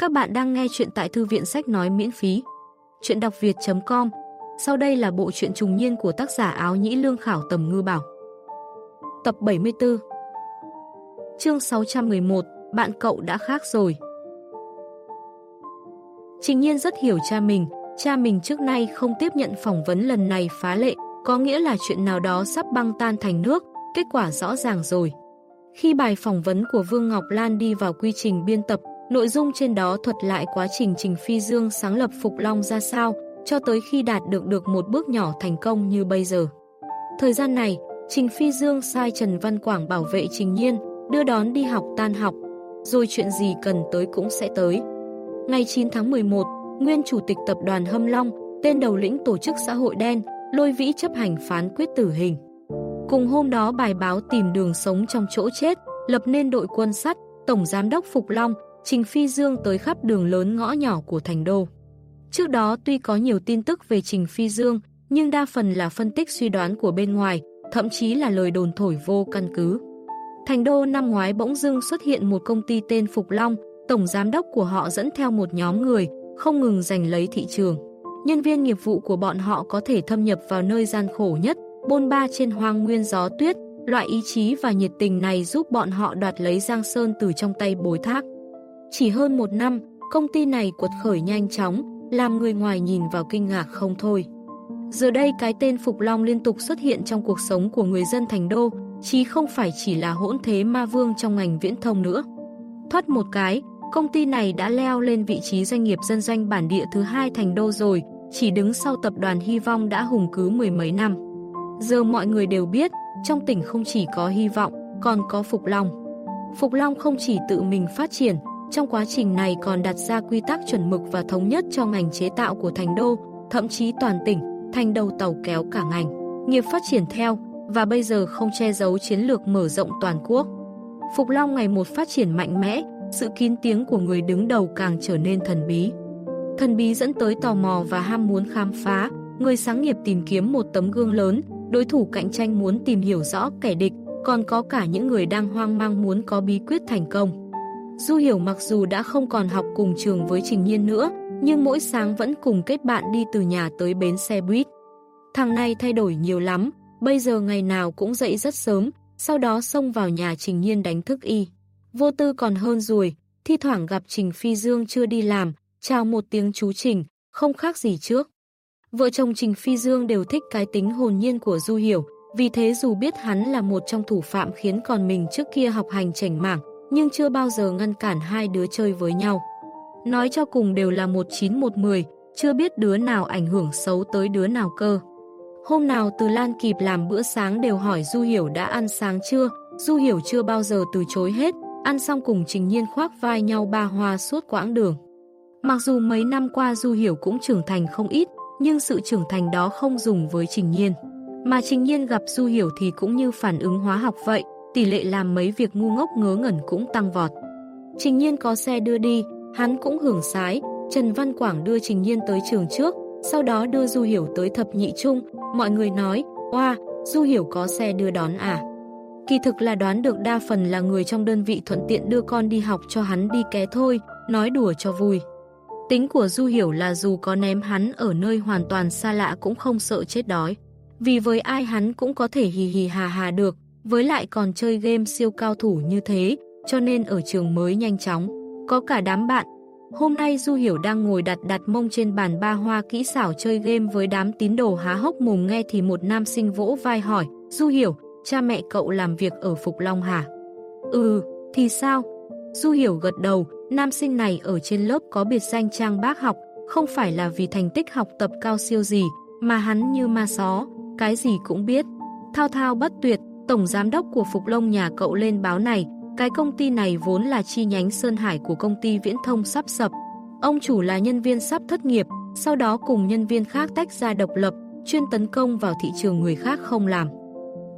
Các bạn đang nghe chuyện tại thư viện sách nói miễn phí. Chuyện đọc việt.com Sau đây là bộ truyện trùng niên của tác giả áo nhĩ lương khảo tầm ngư bảo. Tập 74 Chương 611 Bạn cậu đã khác rồi Trình nhiên rất hiểu cha mình, cha mình trước nay không tiếp nhận phỏng vấn lần này phá lệ, có nghĩa là chuyện nào đó sắp băng tan thành nước, kết quả rõ ràng rồi. Khi bài phỏng vấn của Vương Ngọc Lan đi vào quy trình biên tập, nội dung trên đó thuật lại quá trình Trình Phi Dương sáng lập Phục Long ra sao, cho tới khi đạt được được một bước nhỏ thành công như bây giờ. Thời gian này, Trình Phi Dương sai Trần Văn Quảng bảo vệ Trình Nhiên, đưa đón đi học tan học, rồi chuyện gì cần tới cũng sẽ tới. Ngày 9 tháng 11, nguyên chủ tịch tập đoàn Hâm Long, tên đầu lĩnh tổ chức xã hội đen, lôi vĩ chấp hành phán quyết tử hình. Cùng hôm đó bài báo tìm đường sống trong chỗ chết, lập nên đội quân sắt, Tổng Giám đốc Phục Long, Trình Phi Dương tới khắp đường lớn ngõ nhỏ của thành đô. Trước đó tuy có nhiều tin tức về Trình Phi Dương, nhưng đa phần là phân tích suy đoán của bên ngoài, thậm chí là lời đồn thổi vô căn cứ. Thành đô năm ngoái bỗng dưng xuất hiện một công ty tên Phục Long, tổng giám đốc của họ dẫn theo một nhóm người, không ngừng giành lấy thị trường. Nhân viên nghiệp vụ của bọn họ có thể thâm nhập vào nơi gian khổ nhất, bôn ba trên hoang nguyên gió tuyết, loại ý chí và nhiệt tình này giúp bọn họ đoạt lấy Giang Sơn từ trong tay bối thác. Chỉ hơn một năm, công ty này quật khởi nhanh chóng, làm người ngoài nhìn vào kinh ngạc không thôi. Giờ đây cái tên Phục Long liên tục xuất hiện trong cuộc sống của người dân thành đô, chí không phải chỉ là hỗn thế ma vương trong ngành viễn thông nữa. Thoát một cái, công ty này đã leo lên vị trí doanh nghiệp dân doanh bản địa thứ hai thành đô rồi, chỉ đứng sau tập đoàn Hy vọng đã hùng cứ mười mấy năm. Giờ mọi người đều biết, trong tỉnh không chỉ có hy vọng, còn có Phục Long. Phục Long không chỉ tự mình phát triển, trong quá trình này còn đặt ra quy tắc chuẩn mực và thống nhất cho ngành chế tạo của thành đô, thậm chí toàn tỉnh, thành đầu tàu kéo cả ngành. Nghiệp phát triển theo, và bây giờ không che giấu chiến lược mở rộng toàn quốc. Phục Long ngày một phát triển mạnh mẽ, sự kín tiếng của người đứng đầu càng trở nên thần bí. Thần bí dẫn tới tò mò và ham muốn khám phá, người sáng nghiệp tìm kiếm một tấm gương lớn, đối thủ cạnh tranh muốn tìm hiểu rõ kẻ địch, còn có cả những người đang hoang mang muốn có bí quyết thành công. Du Hiểu mặc dù đã không còn học cùng trường với Trình Nhiên nữa, nhưng mỗi sáng vẫn cùng kết bạn đi từ nhà tới bến xe buýt. Thằng này thay đổi nhiều lắm, bây giờ ngày nào cũng dậy rất sớm, sau đó xông vào nhà Trình Nhiên đánh thức y. Vô tư còn hơn rồi, thi thoảng gặp Trình Phi Dương chưa đi làm, chào một tiếng chú Trình, không khác gì trước. Vợ chồng Trình Phi Dương đều thích cái tính hồn nhiên của Du Hiểu, vì thế dù biết hắn là một trong thủ phạm khiến còn mình trước kia học hành chảnh mảng, nhưng chưa bao giờ ngăn cản hai đứa chơi với nhau. Nói cho cùng đều là một chín một mười, chưa biết đứa nào ảnh hưởng xấu tới đứa nào cơ. Hôm nào từ Lan kịp làm bữa sáng đều hỏi Du Hiểu đã ăn sáng chưa, Du Hiểu chưa bao giờ từ chối hết, ăn xong cùng Trình Nhiên khoác vai nhau ba hoa suốt quãng đường. Mặc dù mấy năm qua Du Hiểu cũng trưởng thành không ít, nhưng sự trưởng thành đó không dùng với Trình Nhiên. Mà Trình Nhiên gặp Du Hiểu thì cũng như phản ứng hóa học vậy, tỷ lệ làm mấy việc ngu ngốc ngớ ngẩn cũng tăng vọt. Trình Nhiên có xe đưa đi, hắn cũng hưởng sái, Trần Văn Quảng đưa Trình Nhiên tới trường trước, sau đó đưa Du Hiểu tới thập nhị trung, mọi người nói, oa, Du Hiểu có xe đưa đón à. Kỳ thực là đoán được đa phần là người trong đơn vị thuận tiện đưa con đi học cho hắn đi ké thôi, nói đùa cho vui. Tính của Du Hiểu là dù có ném hắn ở nơi hoàn toàn xa lạ cũng không sợ chết đói. Vì với ai hắn cũng có thể hì hì hà hà được, với lại còn chơi game siêu cao thủ như thế, cho nên ở trường mới nhanh chóng. Có cả đám bạn. Hôm nay Du Hiểu đang ngồi đặt đặt mông trên bàn ba hoa kỹ xảo chơi game với đám tín đồ há hốc mồm nghe thì một nam sinh vỗ vai hỏi, Du Hiểu, cha mẹ cậu làm việc ở Phục Long hả? Ừ, thì sao? Du Hiểu gật đầu, nam sinh này ở trên lớp có biệt danh trang bác học, không phải là vì thành tích học tập cao siêu gì, mà hắn như ma só, cái gì cũng biết. Thao thao bất tuyệt, tổng giám đốc của Phục Long nhà cậu lên báo này, cái công ty này vốn là chi nhánh Sơn Hải của công ty viễn thông sắp sập. Ông chủ là nhân viên sắp thất nghiệp, sau đó cùng nhân viên khác tách ra độc lập, chuyên tấn công vào thị trường người khác không làm.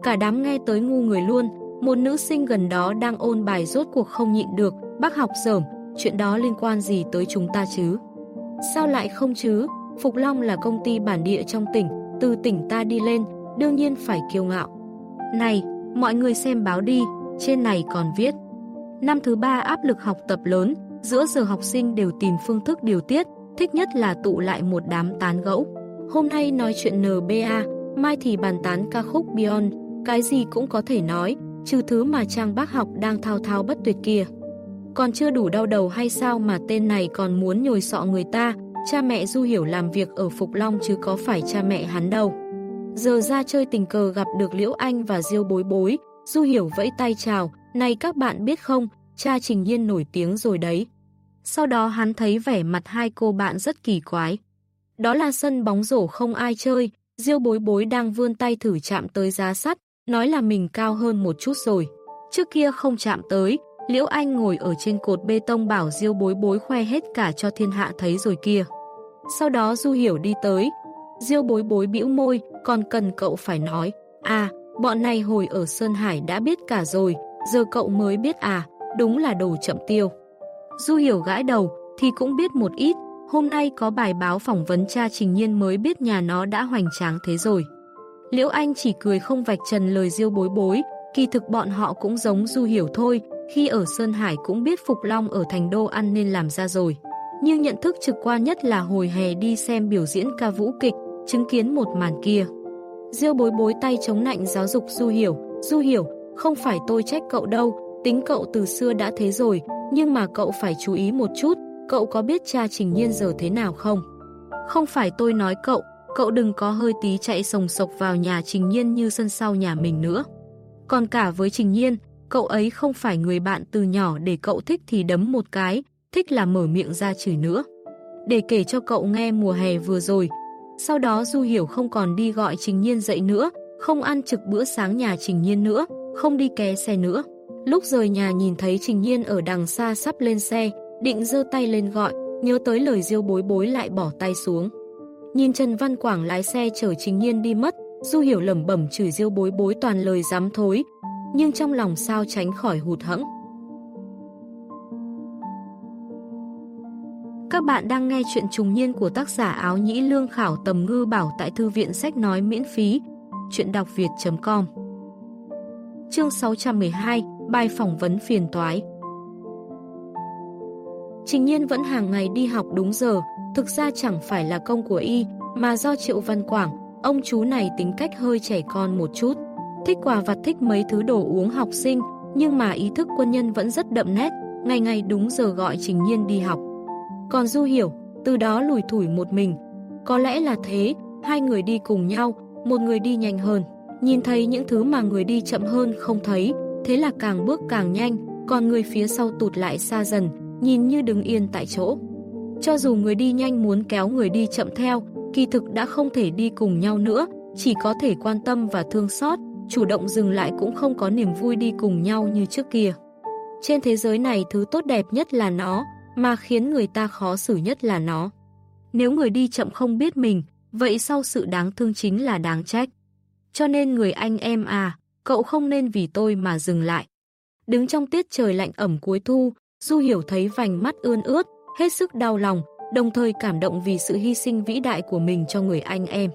Cả đám nghe tới ngu người luôn, một nữ sinh gần đó đang ôn bài rốt cuộc không nhịn được, bác học dởm, chuyện đó liên quan gì tới chúng ta chứ? Sao lại không chứ? Phục Long là công ty bản địa trong tỉnh, từ tỉnh ta đi lên, đương nhiên phải kiêu ngạo. Này, mọi người xem báo đi, trên này còn viết. Năm thứ ba áp lực học tập lớn, Giữa giờ học sinh đều tìm phương thức điều tiết, thích nhất là tụ lại một đám tán gẫu. Hôm nay nói chuyện NBA, mai thì bàn tán ca khúc Beyond, cái gì cũng có thể nói, trừ thứ mà trang bác học đang thao thao bất tuyệt kia. Còn chưa đủ đau đầu hay sao mà tên này còn muốn nhồi sọ người ta, cha mẹ Du Hiểu làm việc ở Phục Long chứ có phải cha mẹ hắn đâu. Giờ ra chơi tình cờ gặp được Liễu Anh và Diêu bối bối, Du Hiểu vẫy tay chào, này các bạn biết không, cha Trình Nhiên nổi tiếng rồi đấy. Sau đó hắn thấy vẻ mặt hai cô bạn rất kỳ quái. Đó là sân bóng rổ không ai chơi, Diêu bối bối đang vươn tay thử chạm tới giá sắt, nói là mình cao hơn một chút rồi. Trước kia không chạm tới, Liễu Anh ngồi ở trên cột bê tông bảo Diêu bối bối khoe hết cả cho thiên hạ thấy rồi kia. Sau đó Du Hiểu đi tới, Diêu bối bối bĩu môi, còn cần cậu phải nói, à, bọn này hồi ở Sơn Hải đã biết cả rồi, giờ cậu mới biết à, đúng là đồ chậm tiêu. Du Hiểu gãi đầu, thì cũng biết một ít, hôm nay có bài báo phỏng vấn cha Trình Nhiên mới biết nhà nó đã hoành tráng thế rồi. Liễu Anh chỉ cười không vạch trần lời diêu bối bối, kỳ thực bọn họ cũng giống Du Hiểu thôi, khi ở Sơn Hải cũng biết Phục Long ở Thành Đô ăn nên làm ra rồi. Nhưng nhận thức trực quan nhất là hồi hè đi xem biểu diễn ca vũ kịch, chứng kiến một màn kia. Diêu bối bối tay chống nạnh giáo dục Du Hiểu, Du Hiểu, không phải tôi trách cậu đâu, tính cậu từ xưa đã thế rồi, nhưng mà cậu phải chú ý một chút, cậu có biết cha Trình Nhiên giờ thế nào không? Không phải tôi nói cậu, cậu đừng có hơi tí chạy sồng sộc vào nhà Trình Nhiên như sân sau nhà mình nữa. Còn cả với Trình Nhiên, cậu ấy không phải người bạn từ nhỏ để cậu thích thì đấm một cái, thích là mở miệng ra chửi nữa. Để kể cho cậu nghe mùa hè vừa rồi, sau đó Du Hiểu không còn đi gọi Trình Nhiên dậy nữa, không ăn trực bữa sáng nhà Trình Nhiên nữa, không đi ké xe nữa. Lúc rời nhà nhìn thấy Trình Nhiên ở đằng xa sắp lên xe, định giơ tay lên gọi, nhớ tới lời diêu bối bối lại bỏ tay xuống. Nhìn Trần Văn Quảng lái xe chở Trình Nhiên đi mất, Du Hiểu lẩm bẩm chửi diêu bối bối toàn lời dám thối, nhưng trong lòng sao tránh khỏi hụt hẫng. Các bạn đang nghe chuyện trùng niên của tác giả áo nhĩ lương khảo tầm ngư bảo tại thư viện sách nói miễn phí. Chuyện đọc việt.com Chương 612 Bài phỏng vấn phiền toái Trình nhiên vẫn hàng ngày đi học đúng giờ, thực ra chẳng phải là công của y, mà do Triệu Văn Quảng, ông chú này tính cách hơi trẻ con một chút. Thích quà vặt thích mấy thứ đồ uống học sinh, nhưng mà ý thức quân nhân vẫn rất đậm nét, ngày ngày đúng giờ gọi Trình Nhiên đi học. Còn Du hiểu, từ đó lùi thủi một mình. Có lẽ là thế, hai người đi cùng nhau, một người đi nhanh hơn. Nhìn thấy những thứ mà người đi chậm hơn không thấy, thế là càng bước càng nhanh, còn người phía sau tụt lại xa dần, nhìn như đứng yên tại chỗ. Cho dù người đi nhanh muốn kéo người đi chậm theo, kỳ thực đã không thể đi cùng nhau nữa, chỉ có thể quan tâm và thương xót, chủ động dừng lại cũng không có niềm vui đi cùng nhau như trước kia. Trên thế giới này thứ tốt đẹp nhất là nó, mà khiến người ta khó xử nhất là nó. Nếu người đi chậm không biết mình, vậy sau sự đáng thương chính là đáng trách. Cho nên người anh em à, cậu không nên vì tôi mà dừng lại. Đứng trong tiết trời lạnh ẩm cuối thu, Du Hiểu thấy vành mắt ươn ướt, hết sức đau lòng, đồng thời cảm động vì sự hy sinh vĩ đại của mình cho người anh em.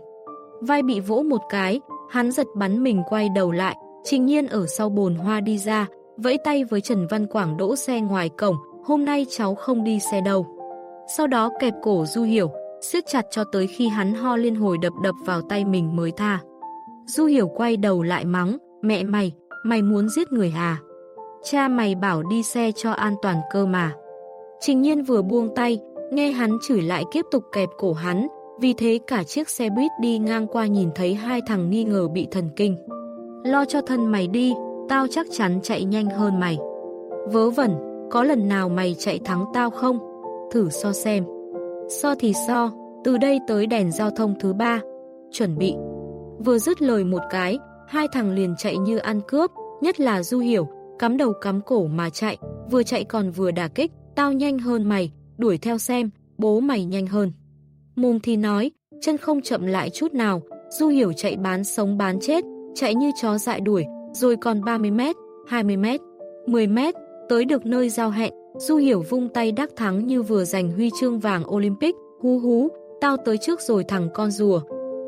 Vai bị vỗ một cái, hắn giật bắn mình quay đầu lại, trình nhiên ở sau bồn hoa đi ra, vẫy tay với Trần Văn Quảng đỗ xe ngoài cổng, hôm nay cháu không đi xe đâu. Sau đó kẹp cổ Du Hiểu, siết chặt cho tới khi hắn ho liên hồi đập đập vào tay mình mới tha. Du Hiểu quay đầu lại mắng, mẹ mày, mày muốn giết người à? Cha mày bảo đi xe cho an toàn cơ mà. Trình nhiên vừa buông tay, nghe hắn chửi lại tiếp tục kẹp cổ hắn, vì thế cả chiếc xe buýt đi ngang qua nhìn thấy hai thằng nghi ngờ bị thần kinh. Lo cho thân mày đi, tao chắc chắn chạy nhanh hơn mày. Vớ vẩn, có lần nào mày chạy thắng tao không? Thử so xem. So thì so, từ đây tới đèn giao thông thứ ba. Chuẩn bị. Vừa dứt lời một cái, hai thằng liền chạy như ăn cướp, nhất là Du Hiểu, cắm đầu cắm cổ mà chạy, vừa chạy còn vừa đả kích, tao nhanh hơn mày, đuổi theo xem, bố mày nhanh hơn. Mồm thì nói, chân không chậm lại chút nào, Du Hiểu chạy bán sống bán chết, chạy như chó dại đuổi, rồi còn 30 mét, 20 mét, 10 mét, tới được nơi giao hẹn, Du Hiểu vung tay đắc thắng như vừa giành huy chương vàng Olympic, hú hú, tao tới trước rồi thằng con rùa.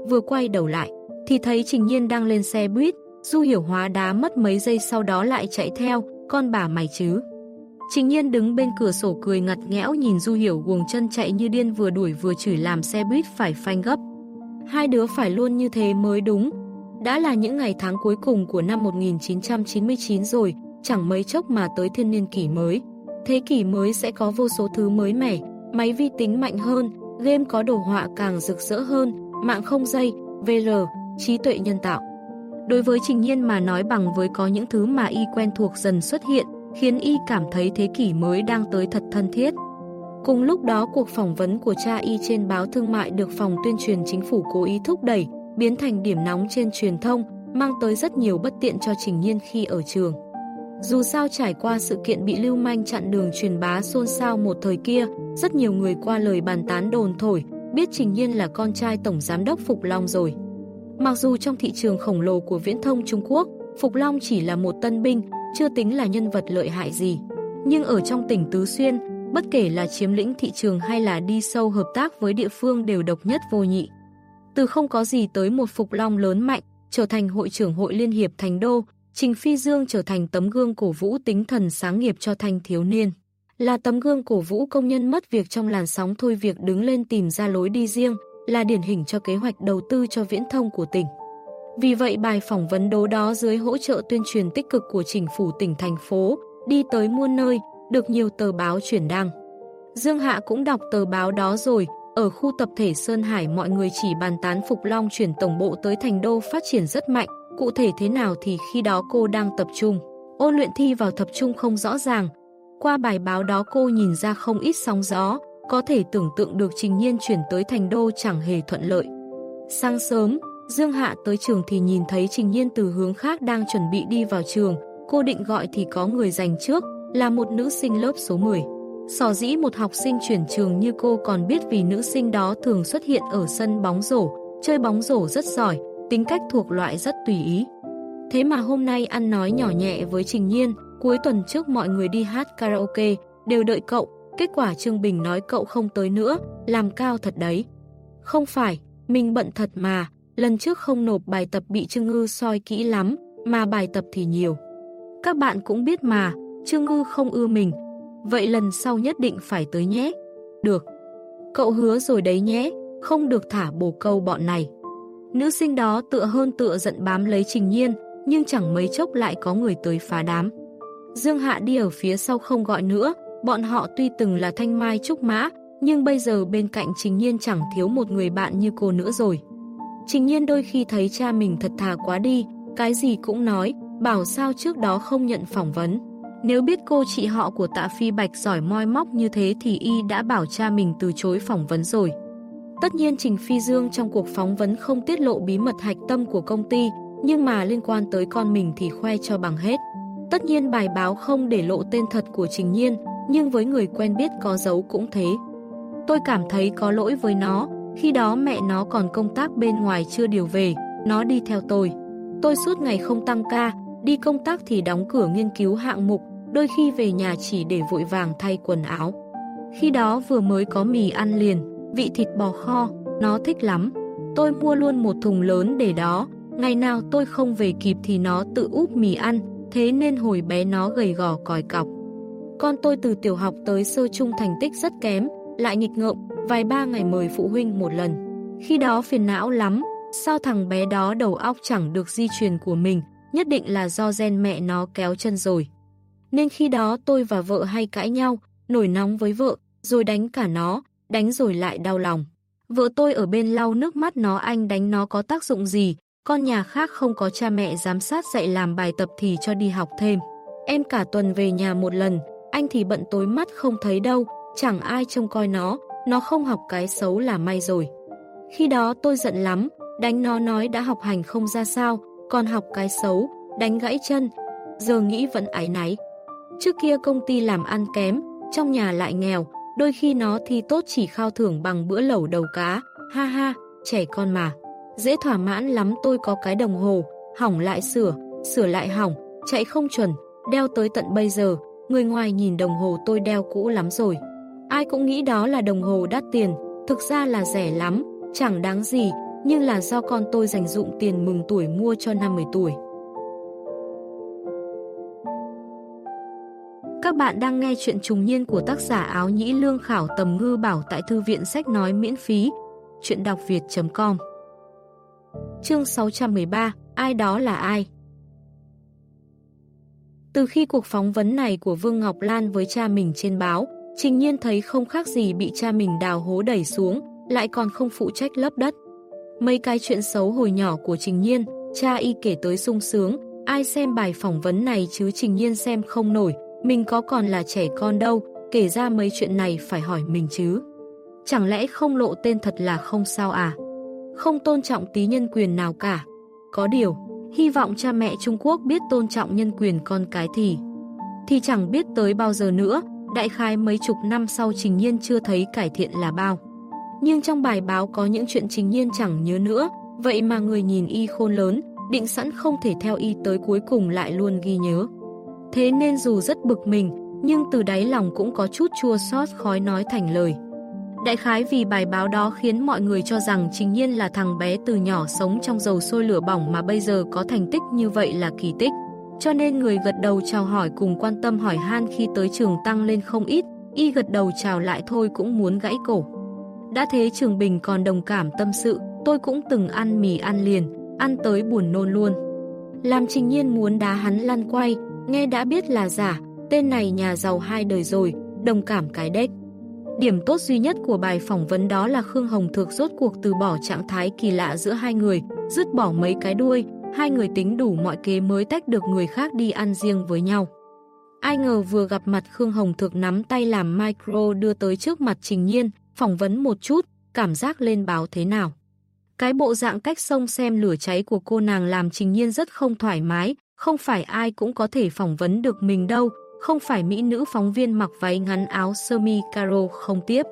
Vừa quay đầu lại, thì thấy Trình Nhiên đang lên xe buýt, Du Hiểu hóa đá mất mấy giây sau đó lại chạy theo, con bà mày chứ. Trình nhiên đứng bên cửa sổ cười ngặt nghẽo nhìn Du Hiểu guồng chân chạy như điên vừa đuổi vừa chửi làm xe buýt phải phanh gấp. Hai đứa phải luôn như thế mới đúng. Đã là những ngày tháng cuối cùng của năm 1999 rồi, chẳng mấy chốc mà tới thiên niên kỷ mới. Thế kỷ mới sẽ có vô số thứ mới mẻ, máy vi tính mạnh hơn, game có đồ họa càng rực rỡ hơn, mạng không dây, VR, trí tuệ nhân tạo. Đối với Trình Nhiên mà nói bằng với có những thứ mà y quen thuộc dần xuất hiện, khiến y cảm thấy thế kỷ mới đang tới thật thân thiết. Cùng lúc đó cuộc phỏng vấn của cha y trên báo thương mại được phòng tuyên truyền chính phủ cố ý thúc đẩy, biến thành điểm nóng trên truyền thông, mang tới rất nhiều bất tiện cho Trình Nhiên khi ở trường. Dù sao trải qua sự kiện bị lưu manh chặn đường truyền bá xôn xao một thời kia, rất nhiều người qua lời bàn tán đồn thổi, biết Trình Nhiên là con trai Tổng Giám đốc Phục Long rồi. Mặc dù trong thị trường khổng lồ của viễn thông Trung Quốc, Phục Long chỉ là một tân binh, chưa tính là nhân vật lợi hại gì. Nhưng ở trong tỉnh Tứ Xuyên, bất kể là chiếm lĩnh thị trường hay là đi sâu hợp tác với địa phương đều độc nhất vô nhị. Từ không có gì tới một Phục Long lớn mạnh, trở thành hội trưởng hội Liên hiệp Thành Đô, Trình Phi Dương trở thành tấm gương cổ vũ tính thần sáng nghiệp cho thanh thiếu niên. Là tấm gương cổ vũ công nhân mất việc trong làn sóng thôi việc đứng lên tìm ra lối đi riêng, là điển hình cho kế hoạch đầu tư cho viễn thông của tỉnh. Vì vậy bài phỏng vấn đố đó dưới hỗ trợ tuyên truyền tích cực của chính phủ tỉnh thành phố, đi tới muôn nơi, được nhiều tờ báo chuyển đăng. Dương Hạ cũng đọc tờ báo đó rồi, ở khu tập thể Sơn Hải mọi người chỉ bàn tán Phục Long chuyển tổng bộ tới thành đô phát triển rất mạnh, cụ thể thế nào thì khi đó cô đang tập trung. Ôn luyện thi vào tập trung không rõ ràng. Qua bài báo đó cô nhìn ra không ít sóng gió, có thể tưởng tượng được trình nhiên chuyển tới thành đô chẳng hề thuận lợi. Sáng sớm, Dương Hạ tới trường thì nhìn thấy trình nhiên từ hướng khác đang chuẩn bị đi vào trường, cô định gọi thì có người giành trước, là một nữ sinh lớp số 10. Sò dĩ một học sinh chuyển trường như cô còn biết vì nữ sinh đó thường xuất hiện ở sân bóng rổ, chơi bóng rổ rất giỏi, tính cách thuộc loại rất tùy ý. Thế mà hôm nay ăn nói nhỏ nhẹ với Trình Nhiên, cuối tuần trước mọi người đi hát karaoke, đều đợi cậu, kết quả Trương Bình nói cậu không tới nữa, làm cao thật đấy. Không phải, mình bận thật mà, lần trước không nộp bài tập bị Trương Ngư soi kỹ lắm, mà bài tập thì nhiều. Các bạn cũng biết mà, Trương Ngư không ưa mình, vậy lần sau nhất định phải tới nhé. Được. Cậu hứa rồi đấy nhé, không được thả bồ câu bọn này. Nữ sinh đó tựa hơn tựa giận bám lấy Trình Nhiên, nhưng chẳng mấy chốc lại có người tới phá đám. Dương Hạ đi ở phía sau không gọi nữa, bọn họ tuy từng là thanh mai trúc mã, nhưng bây giờ bên cạnh Trình Nhiên chẳng thiếu một người bạn như cô nữa rồi. Trình Nhiên đôi khi thấy cha mình thật thà quá đi, cái gì cũng nói, bảo sao trước đó không nhận phỏng vấn. Nếu biết cô chị họ của tạ Phi Bạch giỏi moi móc như thế thì y đã bảo cha mình từ chối phỏng vấn rồi. Tất nhiên Trình Phi Dương trong cuộc phỏng vấn không tiết lộ bí mật hạch tâm của công ty, nhưng mà liên quan tới con mình thì khoe cho bằng hết. Tất nhiên bài báo không để lộ tên thật của Trình Nhiên, nhưng với người quen biết có dấu cũng thế. Tôi cảm thấy có lỗi với nó, khi đó mẹ nó còn công tác bên ngoài chưa điều về, nó đi theo tôi. Tôi suốt ngày không tăng ca, đi công tác thì đóng cửa nghiên cứu hạng mục, đôi khi về nhà chỉ để vội vàng thay quần áo. Khi đó vừa mới có mì ăn liền, vị thịt bò kho, nó thích lắm. Tôi mua luôn một thùng lớn để đó, ngày nào tôi không về kịp thì nó tự úp mì ăn, thế nên hồi bé nó gầy gò còi cọc. Con tôi từ tiểu học tới sơ trung thành tích rất kém, lại nghịch ngợm, vài ba ngày mời phụ huynh một lần. Khi đó phiền não lắm, sao thằng bé đó đầu óc chẳng được di truyền của mình, nhất định là do gen mẹ nó kéo chân rồi. Nên khi đó tôi và vợ hay cãi nhau, nổi nóng với vợ, rồi đánh cả nó, đánh rồi lại đau lòng. Vợ tôi ở bên lau nước mắt nó anh đánh nó có tác dụng gì, con nhà khác không có cha mẹ giám sát dạy làm bài tập thì cho đi học thêm. Em cả tuần về nhà một lần, anh thì bận tối mắt không thấy đâu, chẳng ai trông coi nó, nó không học cái xấu là may rồi. Khi đó tôi giận lắm, đánh nó nói đã học hành không ra sao, còn học cái xấu, đánh gãy chân, giờ nghĩ vẫn ái náy. Trước kia công ty làm ăn kém, trong nhà lại nghèo, đôi khi nó thì tốt chỉ khao thưởng bằng bữa lẩu đầu cá, ha ha, trẻ con mà. Dễ thỏa mãn lắm tôi có cái đồng hồ, hỏng lại sửa, sửa lại hỏng, chạy không chuẩn, đeo tới tận bây giờ, người ngoài nhìn đồng hồ tôi đeo cũ lắm rồi. Ai cũng nghĩ đó là đồng hồ đắt tiền, thực ra là rẻ lắm, chẳng đáng gì, nhưng là do con tôi dành dụng tiền mừng tuổi mua cho năm 10 tuổi. Các bạn đang nghe chuyện trùng niên của tác giả áo nhĩ lương khảo tầm ngư bảo tại thư viện sách nói miễn phí. Chuyện đọc việt.com Chương 613 Ai đó là ai? Từ khi cuộc phỏng vấn này của Vương Ngọc Lan với cha mình trên báo, Trình Nhiên thấy không khác gì bị cha mình đào hố đẩy xuống, lại còn không phụ trách lấp đất. Mấy cái chuyện xấu hồi nhỏ của Trình Nhiên, cha y kể tới sung sướng, ai xem bài phỏng vấn này chứ Trình Nhiên xem không nổi, mình có còn là trẻ con đâu, kể ra mấy chuyện này phải hỏi mình chứ. Chẳng lẽ không lộ tên thật là không sao à? Không tôn trọng tí nhân quyền nào cả. Có điều, hy vọng cha mẹ Trung Quốc biết tôn trọng nhân quyền con cái thì. Thì chẳng biết tới bao giờ nữa, đại khái mấy chục năm sau Trình Nhiên chưa thấy cải thiện là bao. Nhưng trong bài báo có những chuyện Trình Nhiên chẳng nhớ nữa, vậy mà người nhìn y khôn lớn, định sẵn không thể theo y tới cuối cùng lại luôn ghi nhớ. Thế nên dù rất bực mình, nhưng từ đáy lòng cũng có chút chua xót khói nói thành lời. Đại khái vì bài báo đó khiến mọi người cho rằng Trình Nhiên là thằng bé từ nhỏ sống trong dầu sôi lửa bỏng mà bây giờ có thành tích như vậy là kỳ tích. Cho nên người gật đầu chào hỏi cùng quan tâm hỏi han khi tới trường tăng lên không ít, y gật đầu chào lại thôi cũng muốn gãy cổ. Đã thế Trường Bình còn đồng cảm tâm sự, tôi cũng từng ăn mì ăn liền, ăn tới buồn nôn luôn. Làm Trình Nhiên muốn đá hắn lăn quay, nghe đã biết là giả, tên này nhà giàu hai đời rồi, đồng cảm cái đếch. Điểm tốt duy nhất của bài phỏng vấn đó là Khương Hồng Thược rốt cuộc từ bỏ trạng thái kỳ lạ giữa hai người, dứt bỏ mấy cái đuôi, hai người tính đủ mọi kế mới tách được người khác đi ăn riêng với nhau. Ai ngờ vừa gặp mặt Khương Hồng Thược nắm tay làm micro đưa tới trước mặt Trình Nhiên, phỏng vấn một chút, cảm giác lên báo thế nào. Cái bộ dạng cách sông xem lửa cháy của cô nàng làm Trình Nhiên rất không thoải mái, không phải ai cũng có thể phỏng vấn được mình đâu, không phải mỹ nữ phóng viên mặc váy ngắn áo sơ mi caro không tiếp.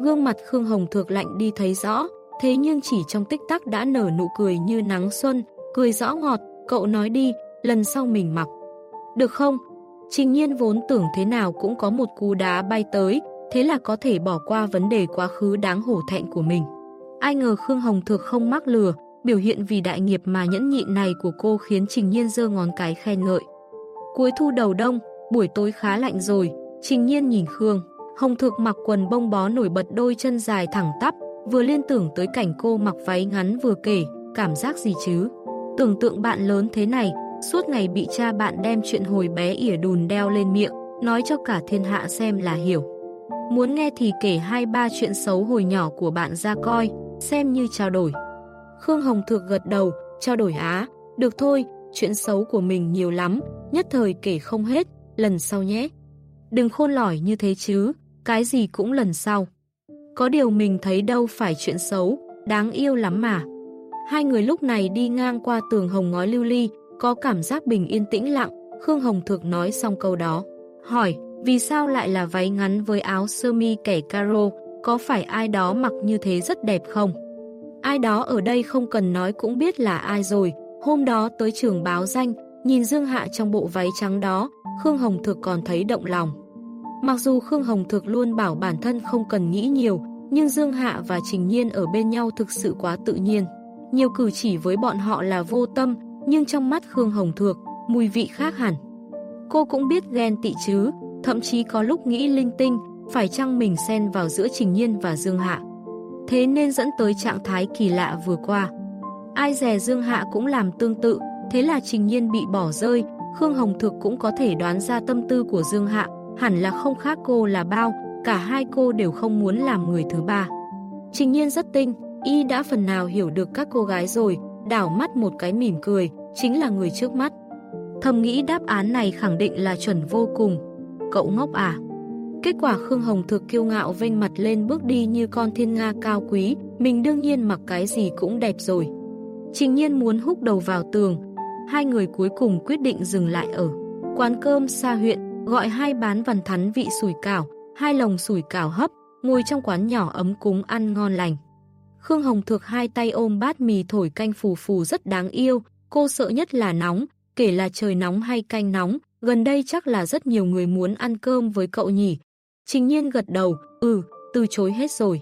Gương mặt Khương Hồng Thược lạnh đi thấy rõ, thế nhưng chỉ trong tích tắc đã nở nụ cười như nắng xuân, cười rõ ngọt, cậu nói đi, lần sau mình mặc. Được không? Trình nhiên vốn tưởng thế nào cũng có một cú đá bay tới, thế là có thể bỏ qua vấn đề quá khứ đáng hổ thẹn của mình. Ai ngờ Khương Hồng Thược không mắc lừa, biểu hiện vì đại nghiệp mà nhẫn nhịn này của cô khiến Trình Nhiên giơ ngón cái khen ngợi. Cuối thu đầu đông, buổi tối khá lạnh rồi, Trình Nhiên nhìn Khương. Hồng Thược mặc quần bông bó nổi bật đôi chân dài thẳng tắp, vừa liên tưởng tới cảnh cô mặc váy ngắn vừa kể, cảm giác gì chứ? Tưởng tượng bạn lớn thế này, suốt ngày bị cha bạn đem chuyện hồi bé ỉa đùn đeo lên miệng, nói cho cả thiên hạ xem là hiểu. Muốn nghe thì kể hai ba chuyện xấu hồi nhỏ của bạn ra coi, xem như trao đổi. Khương Hồng Thược gật đầu, trao đổi á, được thôi, chuyện xấu của mình nhiều lắm, nhất thời kể không hết, lần sau nhé. Đừng khôn lỏi như thế chứ, cái gì cũng lần sau. Có điều mình thấy đâu phải chuyện xấu, đáng yêu lắm mà. Hai người lúc này đi ngang qua tường hồng ngói lưu ly, có cảm giác bình yên tĩnh lặng, Khương Hồng Thược nói xong câu đó. Hỏi, vì sao lại là váy ngắn với áo sơ mi kẻ caro, có phải ai đó mặc như thế rất đẹp không? Ai đó ở đây không cần nói cũng biết là ai rồi, hôm đó tới trường báo danh, nhìn Dương Hạ trong bộ váy trắng đó, Khương Hồng Thực còn thấy động lòng. Mặc dù Khương Hồng Thực luôn bảo bản thân không cần nghĩ nhiều, nhưng Dương Hạ và Trình Nhiên ở bên nhau thực sự quá tự nhiên. Nhiều cử chỉ với bọn họ là vô tâm, nhưng trong mắt Khương Hồng Thược, mùi vị khác hẳn. Cô cũng biết ghen tị chứ, thậm chí có lúc nghĩ linh tinh, phải chăng mình xen vào giữa Trình Nhiên và Dương Hạ. Thế nên dẫn tới trạng thái kỳ lạ vừa qua. Ai dè Dương Hạ cũng làm tương tự, thế là Trình Nhiên bị bỏ rơi, Khương Hồng Thực cũng có thể đoán ra tâm tư của Dương Hạ, hẳn là không khác cô là bao, cả hai cô đều không muốn làm người thứ ba. Trình Nhiên rất tinh, y đã phần nào hiểu được các cô gái rồi, đảo mắt một cái mỉm cười, chính là người trước mắt. Thầm nghĩ đáp án này khẳng định là chuẩn vô cùng. Cậu ngốc à? Kết quả Khương Hồng thực kiêu ngạo vênh mặt lên bước đi như con thiên nga cao quý, mình đương nhiên mặc cái gì cũng đẹp rồi. Trình nhiên muốn húc đầu vào tường, hai người cuối cùng quyết định dừng lại ở quán cơm xa huyện, gọi hai bán vằn thắn vị sủi cảo, hai lồng sủi cảo hấp, ngồi trong quán nhỏ ấm cúng ăn ngon lành. Khương Hồng Thược hai tay ôm bát mì thổi canh phù phù rất đáng yêu, cô sợ nhất là nóng, kể là trời nóng hay canh nóng, gần đây chắc là rất nhiều người muốn ăn cơm với cậu nhỉ. Trình nhiên gật đầu, ừ, từ chối hết rồi.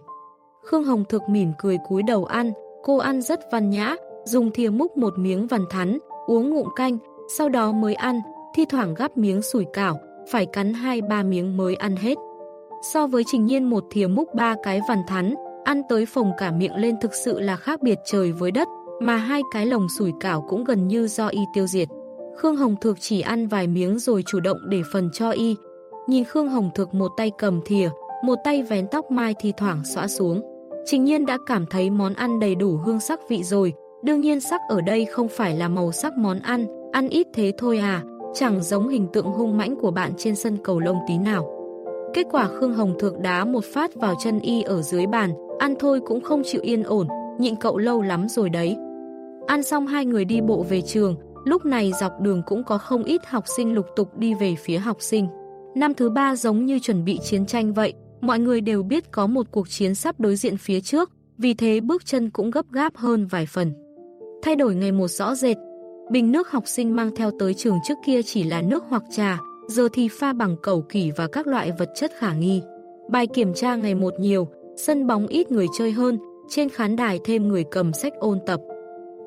Khương Hồng Thực mỉm cười cúi đầu ăn, cô ăn rất văn nhã, dùng thìa múc một miếng vằn thắn, uống ngụm canh, sau đó mới ăn, thi thoảng gắp miếng sủi cảo, phải cắn hai ba miếng mới ăn hết. So với Trình Nhiên một thìa múc ba cái vằn thắn, ăn tới phồng cả miệng lên thực sự là khác biệt trời với đất, mà hai cái lồng sủi cảo cũng gần như do y tiêu diệt. Khương Hồng Thược chỉ ăn vài miếng rồi chủ động để phần cho y. Nhìn Khương Hồng Thược một tay cầm thìa, một tay vén tóc mai thì thoảng xõa xuống. Trình nhiên đã cảm thấy món ăn đầy đủ hương sắc vị rồi, đương nhiên sắc ở đây không phải là màu sắc món ăn, ăn ít thế thôi à, chẳng giống hình tượng hung mãnh của bạn trên sân cầu lông tí nào. Kết quả Khương Hồng Thược đá một phát vào chân y ở dưới bàn, ăn thôi cũng không chịu yên ổn, nhịn cậu lâu lắm rồi đấy. Ăn xong hai người đi bộ về trường, lúc này dọc đường cũng có không ít học sinh lục tục đi về phía học sinh. Năm thứ ba giống như chuẩn bị chiến tranh vậy, mọi người đều biết có một cuộc chiến sắp đối diện phía trước, vì thế bước chân cũng gấp gáp hơn vài phần. Thay đổi ngày một rõ rệt, bình nước học sinh mang theo tới trường trước kia chỉ là nước hoặc trà, giờ thì pha bằng cầu kỷ và các loại vật chất khả nghi. Bài kiểm tra ngày một nhiều, sân bóng ít người chơi hơn, trên khán đài thêm người cầm sách ôn tập.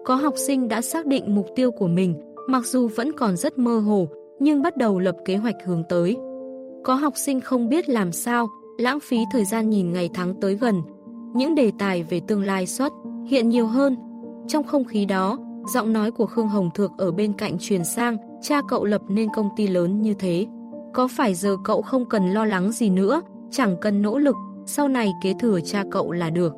Có học sinh đã xác định mục tiêu của mình, mặc dù vẫn còn rất mơ hồ, nhưng bắt đầu lập kế hoạch hướng tới. Có học sinh không biết làm sao, lãng phí thời gian nhìn ngày tháng tới gần. Những đề tài về tương lai xuất hiện nhiều hơn. Trong không khí đó, giọng nói của Khương Hồng Thược ở bên cạnh truyền sang, cha cậu lập nên công ty lớn như thế. Có phải giờ cậu không cần lo lắng gì nữa, chẳng cần nỗ lực, sau này kế thừa cha cậu là được.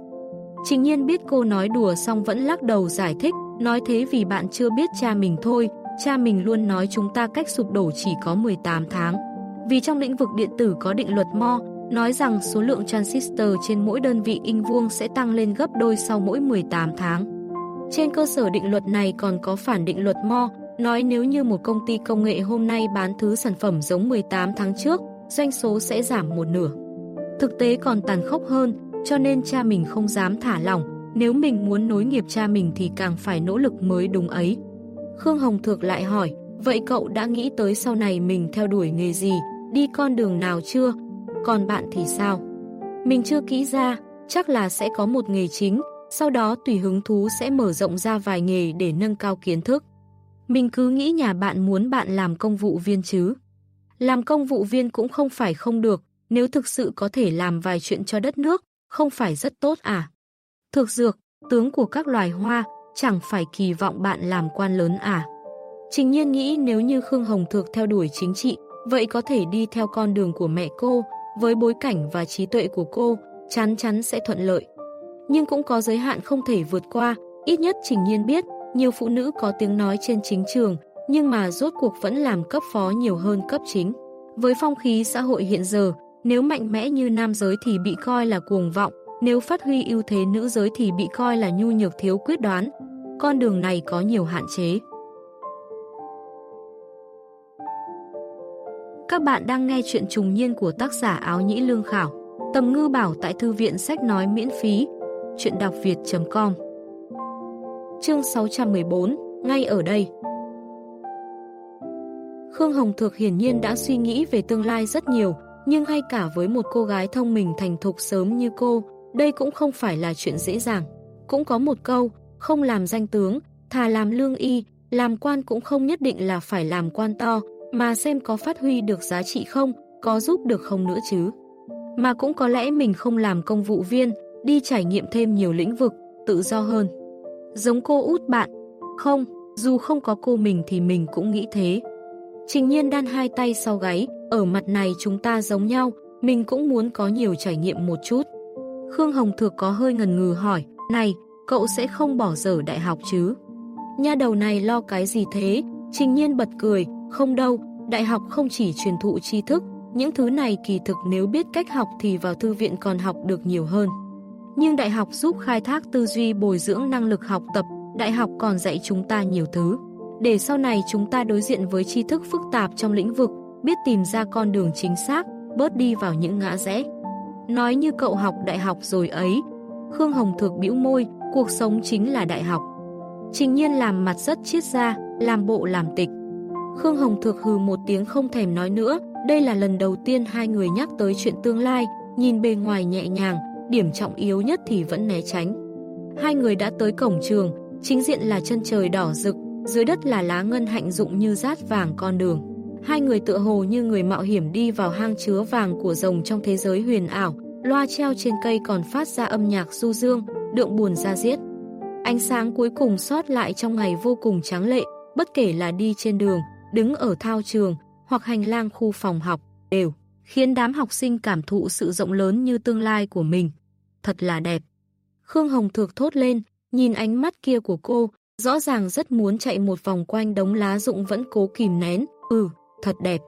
Trình nhiên biết cô nói đùa xong vẫn lắc đầu giải thích, nói thế vì bạn chưa biết cha mình thôi, cha mình luôn nói chúng ta cách sụp đổ chỉ có 18 tháng. Vì trong lĩnh vực điện tử có định luật Mo, nói rằng số lượng transistor trên mỗi đơn vị inch vuông sẽ tăng lên gấp đôi sau mỗi 18 tháng. Trên cơ sở định luật này còn có phản định luật Mo, nói nếu như một công ty công nghệ hôm nay bán thứ sản phẩm giống 18 tháng trước, doanh số sẽ giảm một nửa. Thực tế còn tàn khốc hơn, cho nên cha mình không dám thả lỏng, nếu mình muốn nối nghiệp cha mình thì càng phải nỗ lực mới đúng ấy. Khương Hồng Thược lại hỏi, vậy cậu đã nghĩ tới sau này mình theo đuổi nghề gì, đi con đường nào chưa? Còn bạn thì sao? Mình chưa kỹ ra, chắc là sẽ có một nghề chính, sau đó tùy hứng thú sẽ mở rộng ra vài nghề để nâng cao kiến thức. Mình cứ nghĩ nhà bạn muốn bạn làm công vụ viên chứ. Làm công vụ viên cũng không phải không được, nếu thực sự có thể làm vài chuyện cho đất nước, không phải rất tốt à? Thực dược, tướng của các loài hoa, chẳng phải kỳ vọng bạn làm quan lớn à? Trình nhiên nghĩ nếu như Khương Hồng Thược theo đuổi chính trị, vậy có thể đi theo con đường của mẹ cô, với bối cảnh và trí tuệ của cô, chắn chắn sẽ thuận lợi. Nhưng cũng có giới hạn không thể vượt qua, ít nhất Trình Nhiên biết, nhiều phụ nữ có tiếng nói trên chính trường, nhưng mà rốt cuộc vẫn làm cấp phó nhiều hơn cấp chính. Với phong khí xã hội hiện giờ, nếu mạnh mẽ như nam giới thì bị coi là cuồng vọng, nếu phát huy ưu thế nữ giới thì bị coi là nhu nhược thiếu quyết đoán. Con đường này có nhiều hạn chế. Các bạn đang nghe chuyện trùng niên của tác giả áo nhĩ lương khảo. Tầm ngư bảo tại thư viện sách nói miễn phí. Chuyện đọc việt.com Chương 614 Ngay ở đây Khương Hồng Thược hiển nhiên đã suy nghĩ về tương lai rất nhiều, nhưng ngay cả với một cô gái thông minh thành thục sớm như cô, đây cũng không phải là chuyện dễ dàng. Cũng có một câu, không làm danh tướng, thà làm lương y, làm quan cũng không nhất định là phải làm quan to, mà xem có phát huy được giá trị không, có giúp được không nữa chứ. Mà cũng có lẽ mình không làm công vụ viên, đi trải nghiệm thêm nhiều lĩnh vực, tự do hơn. Giống cô út bạn, không, dù không có cô mình thì mình cũng nghĩ thế. Trình nhiên đan hai tay sau gáy, ở mặt này chúng ta giống nhau, mình cũng muốn có nhiều trải nghiệm một chút. Khương Hồng Thược có hơi ngần ngừ hỏi, này, cậu sẽ không bỏ dở đại học chứ? Nha đầu này lo cái gì thế? Trình nhiên bật cười, không đâu, đại học không chỉ truyền thụ tri thức, những thứ này kỳ thực nếu biết cách học thì vào thư viện còn học được nhiều hơn. Nhưng đại học giúp khai thác tư duy bồi dưỡng năng lực học tập, đại học còn dạy chúng ta nhiều thứ. Để sau này chúng ta đối diện với tri thức phức tạp trong lĩnh vực, biết tìm ra con đường chính xác, bớt đi vào những ngã rẽ. Nói như cậu học đại học rồi ấy. Khương Hồng Thược bĩu môi, cuộc sống chính là đại học. Trình nhiên làm mặt rất chiết ra, làm bộ làm tịch. Khương Hồng Thược hừ một tiếng không thèm nói nữa, đây là lần đầu tiên hai người nhắc tới chuyện tương lai, nhìn bề ngoài nhẹ nhàng, điểm trọng yếu nhất thì vẫn né tránh. Hai người đã tới cổng trường, chính diện là chân trời đỏ rực, dưới đất là lá ngân hạnh dụng như rát vàng con đường. Hai người tựa hồ như người mạo hiểm đi vào hang chứa vàng của rồng trong thế giới huyền ảo, loa treo trên cây còn phát ra âm nhạc du dương, đượm buồn ra diết. Ánh sáng cuối cùng sót lại trong ngày vô cùng trắng lệ, bất kể là đi trên đường, đứng ở thao trường, hoặc hành lang khu phòng học, đều khiến đám học sinh cảm thụ sự rộng lớn như tương lai của mình. Thật là đẹp. Khương Hồng Thược thốt lên, nhìn ánh mắt kia của cô, rõ ràng rất muốn chạy một vòng quanh đống lá rụng vẫn cố kìm nén. Ừ, thật đẹp.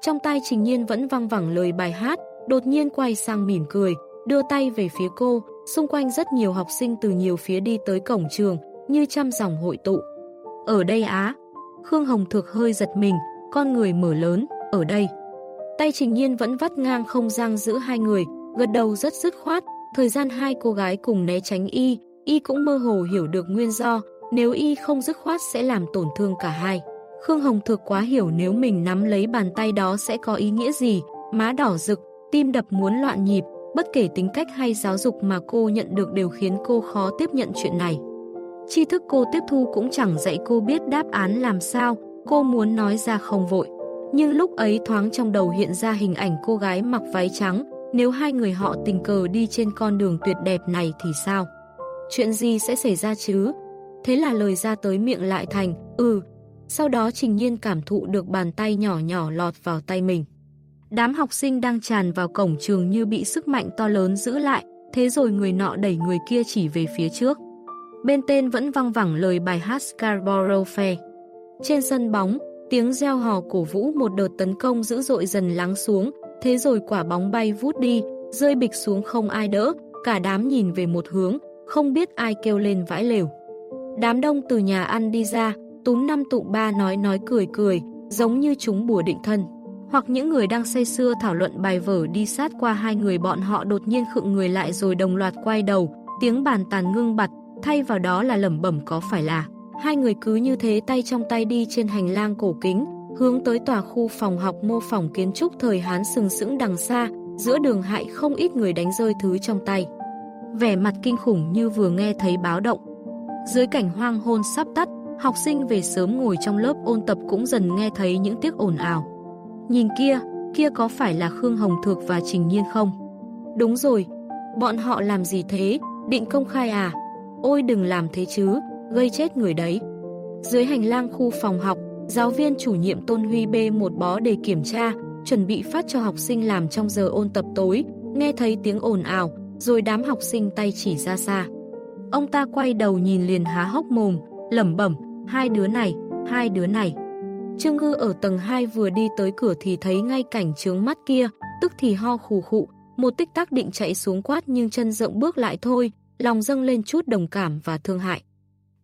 Trong tay Trình Nhiên vẫn văng vẳng lời bài hát, đột nhiên quay sang mỉm cười, đưa tay về phía cô, xung quanh rất nhiều học sinh từ nhiều phía đi tới cổng trường, như trăm dòng hội tụ. Ở đây á, Khương Hồng Thược hơi giật mình, con người mở lớn, ở đây. Tay Trình Nhiên vẫn vắt ngang không gian giữ hai người, gật đầu rất dứt khoát, thời gian hai cô gái cùng né tránh y, y cũng mơ hồ hiểu được nguyên do, nếu y không dứt khoát sẽ làm tổn thương cả hai. Khương Hồng Thược quá hiểu nếu mình nắm lấy bàn tay đó sẽ có ý nghĩa gì, má đỏ rực, tim đập muốn loạn nhịp, bất kể tính cách hay giáo dục mà cô nhận được đều khiến cô khó tiếp nhận chuyện này. Tri thức cô tiếp thu cũng chẳng dạy cô biết đáp án làm sao, cô muốn nói ra không vội. Nhưng lúc ấy thoáng trong đầu hiện ra hình ảnh cô gái mặc váy trắng, nếu hai người họ tình cờ đi trên con đường tuyệt đẹp này thì sao? Chuyện gì sẽ xảy ra chứ? Thế là lời ra tới miệng lại thành, ừ. Sau đó Trình Nhiên cảm thụ được bàn tay nhỏ nhỏ lọt vào tay mình. Đám học sinh đang tràn vào cổng trường như bị sức mạnh to lớn giữ lại, thế rồi người nọ đẩy người kia chỉ về phía trước. Bên tên vẫn văng vẳng lời bài hát Scarborough Fair. Trên sân bóng, tiếng reo hò cổ vũ một đợt tấn công dữ dội dần lắng xuống, thế rồi quả bóng bay vút đi, rơi bịch xuống không ai đỡ, cả đám nhìn về một hướng, không biết ai kêu lên vãi lều. Đám đông từ nhà ăn đi ra, túm năm tụng ba nói nói cười cười, giống như chúng bùa định thân. Hoặc những người đang say sưa thảo luận bài vở đi sát qua hai người bọn họ đột nhiên khựng người lại rồi đồng loạt quay đầu, tiếng bàn tàn ngưng bặt, thay vào đó là lẩm bẩm có phải là. Hai người cứ như thế tay trong tay đi trên hành lang cổ kính, hướng tới tòa khu phòng học mô phỏng kiến trúc thời Hán sừng sững đằng xa, giữa đường hại không ít người đánh rơi thứ trong tay. Vẻ mặt kinh khủng như vừa nghe thấy báo động. Dưới cảnh hoang hôn sắp tắt, học sinh về sớm ngồi trong lớp ôn tập cũng dần nghe thấy những tiếc ồn ào. Nhìn kia, kia có phải là Khương Hồng Thược và Trình Nhiên không? Đúng rồi, bọn họ làm gì thế, định công khai à? Ôi đừng làm thế chứ, gây chết người đấy. Dưới hành lang khu phòng học, giáo viên chủ nhiệm Tôn Huy bê một bó để kiểm tra, chuẩn bị phát cho học sinh làm trong giờ ôn tập tối, nghe thấy tiếng ồn ào, rồi đám học sinh tay chỉ ra xa. Ông ta quay đầu nhìn liền há hốc mồm, lẩm bẩm, hai đứa này, hai đứa này. Trương Ngư ở tầng 2 vừa đi tới cửa thì thấy ngay cảnh trướng mắt kia, tức thì ho khù khụ, một tích tắc định chạy xuống quát nhưng chân rộng bước lại thôi, lòng dâng lên chút đồng cảm và thương hại.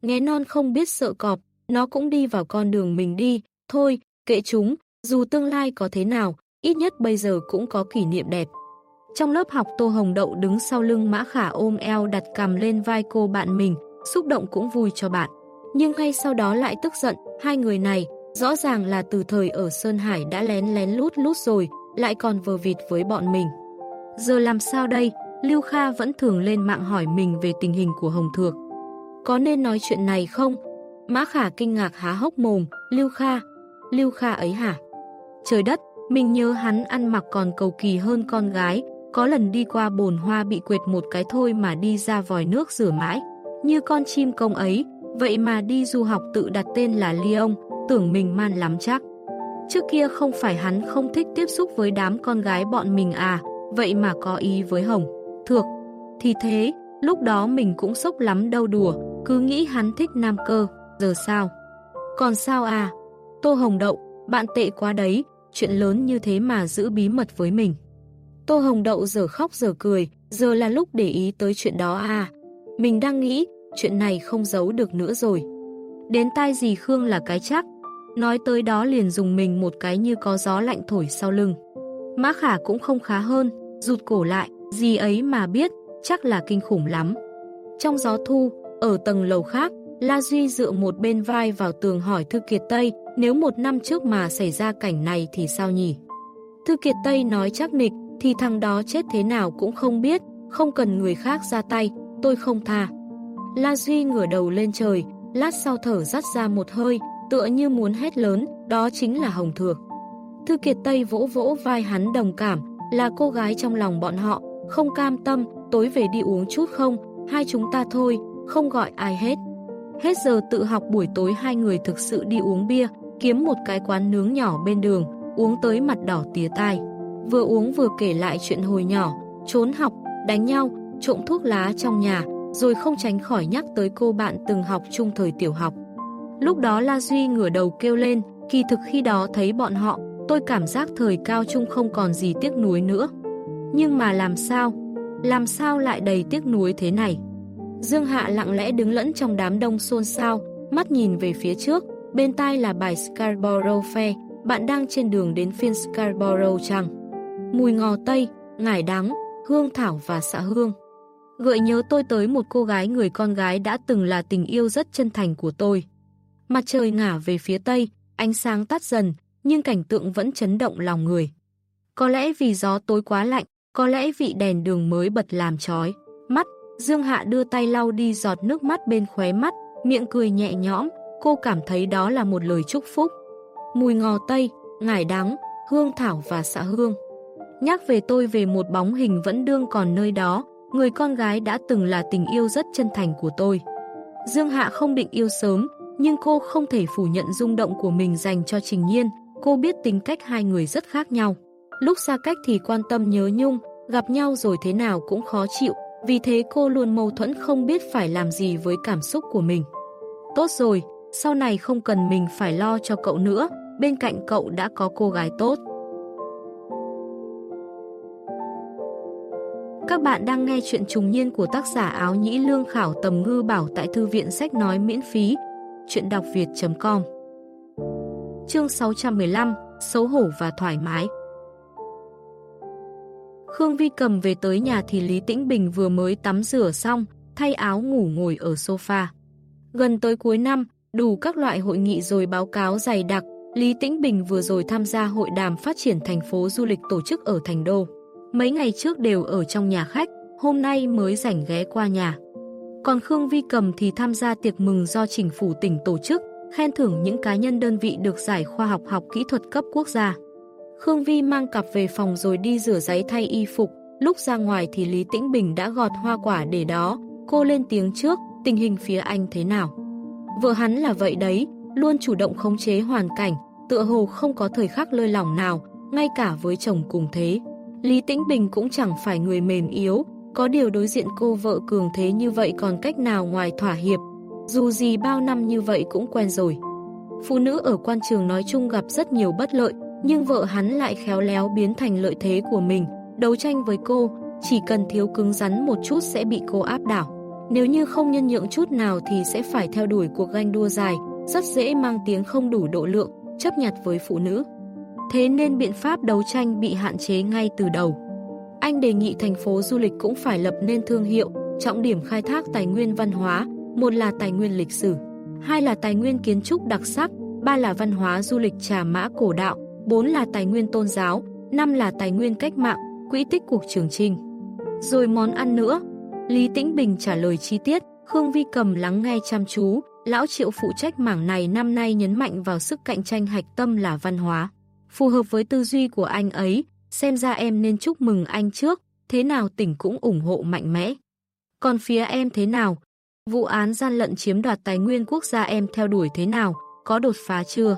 Nghe non không biết sợ cọp, nó cũng đi vào con đường mình đi, thôi, kệ chúng, dù tương lai có thế nào, ít nhất bây giờ cũng có kỷ niệm đẹp. Trong lớp học Tô Hồng Đậu đứng sau lưng Mã Khả ôm eo đặt cầm lên vai cô bạn mình, xúc động cũng vui cho bạn. Nhưng ngay sau đó lại tức giận, hai người này, rõ ràng là từ thời ở Sơn Hải đã lén lén lút lút rồi, lại còn vờ vịt với bọn mình. Giờ làm sao đây, Lưu Kha vẫn thường lên mạng hỏi mình về tình hình của Hồng Thược. Có nên nói chuyện này không? Mã Khả kinh ngạc há hốc mồm, Lưu Kha, Lưu Kha ấy hả? Trời đất, mình nhớ hắn ăn mặc còn cầu kỳ hơn con gái, có lần đi qua bồn hoa bị quệt một cái thôi mà đi ra vòi nước rửa mãi. Như con chim công ấy, vậy mà đi du học tự đặt tên là Lyon, tưởng mình man lắm chắc. Trước kia không phải hắn không thích tiếp xúc với đám con gái bọn mình à, vậy mà có ý với Hồng. Thược, thì thế, lúc đó mình cũng sốc lắm đâu đùa, cứ nghĩ hắn thích nam cơ, giờ sao? Còn sao à? Tô Hồng Đậu, bạn tệ quá đấy, chuyện lớn như thế mà giữ bí mật với mình. Tô Hồng Đậu giờ khóc giờ cười, giờ là lúc để ý tới chuyện đó à. Mình đang nghĩ, chuyện này không giấu được nữa rồi. Đến tai gì Khương là cái chắc. Nói tới đó liền dùng mình một cái như có gió lạnh thổi sau lưng. Mã Khả cũng không khá hơn, rụt cổ lại, gì ấy mà biết, chắc là kinh khủng lắm. Trong gió thu, ở tầng lầu khác, La Duy dựa một bên vai vào tường hỏi Thư Kiệt Tây, nếu một năm trước mà xảy ra cảnh này thì sao nhỉ? Thư Kiệt Tây nói chắc nịch, thì thằng đó chết thế nào cũng không biết, không cần người khác ra tay, tôi không tha. La Duy ngửa đầu lên trời, lát sau thở dắt ra một hơi, tựa như muốn hét lớn, đó chính là Hồng Thược. Thư Kiệt Tây vỗ vỗ vai hắn đồng cảm, là cô gái trong lòng bọn họ, không cam tâm, tối về đi uống chút không, hai chúng ta thôi, không gọi ai hết. Hết giờ tự học buổi tối hai người thực sự đi uống bia, kiếm một cái quán nướng nhỏ bên đường, uống tới mặt đỏ tía tai. Vừa uống vừa kể lại chuyện hồi nhỏ, trốn học, đánh nhau, trộm thuốc lá trong nhà, rồi không tránh khỏi nhắc tới cô bạn từng học chung thời tiểu học. Lúc đó La Duy ngửa đầu kêu lên, kỳ thực khi đó thấy bọn họ, tôi cảm giác thời cao trung không còn gì tiếc nuối nữa. Nhưng mà làm sao? Làm sao lại đầy tiếc nuối thế này? Dương Hạ lặng lẽ đứng lẫn trong đám đông xôn xao, mắt nhìn về phía trước, bên tai là bài Scarborough Fair, bạn đang trên đường đến phiên Scarborough chăng? Mùi ngò tây, ngải đắng, hương thảo và xạ hương. Gợi nhớ tôi tới một cô gái người con gái đã từng là tình yêu rất chân thành của tôi. Mặt trời ngả về phía tây, ánh sáng tắt dần, nhưng cảnh tượng vẫn chấn động lòng người. Có lẽ vì gió tối quá lạnh, có lẽ vị đèn đường mới bật làm chói. Mắt, Dương Hạ đưa tay lau đi giọt nước mắt bên khóe mắt, miệng cười nhẹ nhõm, cô cảm thấy đó là một lời chúc phúc. Mùi ngò tây, ngải đắng, hương thảo và xạ hương. Nhắc về tôi về một bóng hình vẫn đương còn nơi đó, người con gái đã từng là tình yêu rất chân thành của tôi. Dương Hạ không định yêu sớm, nhưng cô không thể phủ nhận rung động của mình dành cho Trình Nhiên, cô biết tính cách hai người rất khác nhau. Lúc xa cách thì quan tâm nhớ nhung, gặp nhau rồi thế nào cũng khó chịu, vì thế cô luôn mâu thuẫn không biết phải làm gì với cảm xúc của mình. Tốt rồi, sau này không cần mình phải lo cho cậu nữa, bên cạnh cậu đã có cô gái tốt. Các bạn đang nghe chuyện trùng niên của tác giả áo nhĩ lương khảo tầm ngư bảo tại thư viện sách nói miễn phí, chuyện đọc việt.com Chương 615, xấu hổ và thoải mái Khương Vi cầm về tới nhà thì Lý Tĩnh Bình vừa mới tắm rửa xong, thay áo ngủ ngồi ở sofa. Gần tới cuối năm, đủ các loại hội nghị rồi báo cáo dày đặc, Lý Tĩnh Bình vừa rồi tham gia hội đàm phát triển thành phố du lịch tổ chức ở Thành Đô. Mấy ngày trước đều ở trong nhà khách, hôm nay mới rảnh ghé qua nhà. Còn Khương Vi Cầm thì tham gia tiệc mừng do chính phủ tỉnh tổ chức, khen thưởng những cá nhân đơn vị được giải khoa học học kỹ thuật cấp quốc gia. Khương Vi mang cặp về phòng rồi đi rửa giấy thay y phục, lúc ra ngoài thì Lý Tĩnh Bình đã gọt hoa quả để đó, cô lên tiếng trước, tình hình phía anh thế nào. Vợ hắn là vậy đấy, luôn chủ động khống chế hoàn cảnh, tựa hồ không có thời khắc lơi lỏng nào, ngay cả với chồng cùng thế. Lý Tĩnh Bình cũng chẳng phải người mềm yếu, có điều đối diện cô vợ cường thế như vậy còn cách nào ngoài thỏa hiệp, dù gì bao năm như vậy cũng quen rồi. Phụ nữ ở quan trường nói chung gặp rất nhiều bất lợi, nhưng vợ hắn lại khéo léo biến thành lợi thế của mình, đấu tranh với cô, chỉ cần thiếu cứng rắn một chút sẽ bị cô áp đảo. Nếu như không nhân nhượng chút nào thì sẽ phải theo đuổi cuộc ganh đua dài, rất dễ mang tiếng không đủ độ lượng, chấp nhặt với phụ nữ. Thế nên biện pháp đấu tranh bị hạn chế ngay từ đầu. Anh đề nghị thành phố du lịch cũng phải lập nên thương hiệu, trọng điểm khai thác tài nguyên văn hóa, một là tài nguyên lịch sử, hai là tài nguyên kiến trúc đặc sắc, ba là văn hóa du lịch trà mã cổ đạo, bốn là tài nguyên tôn giáo, năm là tài nguyên cách mạng, quỹ tích cuộc trường trinh. Rồi món ăn nữa. Lý Tĩnh Bình trả lời chi tiết, Khương Vi Cầm lắng nghe chăm chú, lão triệu phụ trách mảng này năm nay nhấn mạnh vào sức cạnh tranh hạch tâm là văn hóa. Phù hợp với tư duy của anh ấy, xem ra em nên chúc mừng anh trước, thế nào tỉnh cũng ủng hộ mạnh mẽ. Còn phía em thế nào? Vụ án gian lận chiếm đoạt tài nguyên quốc gia em theo đuổi thế nào? Có đột phá chưa?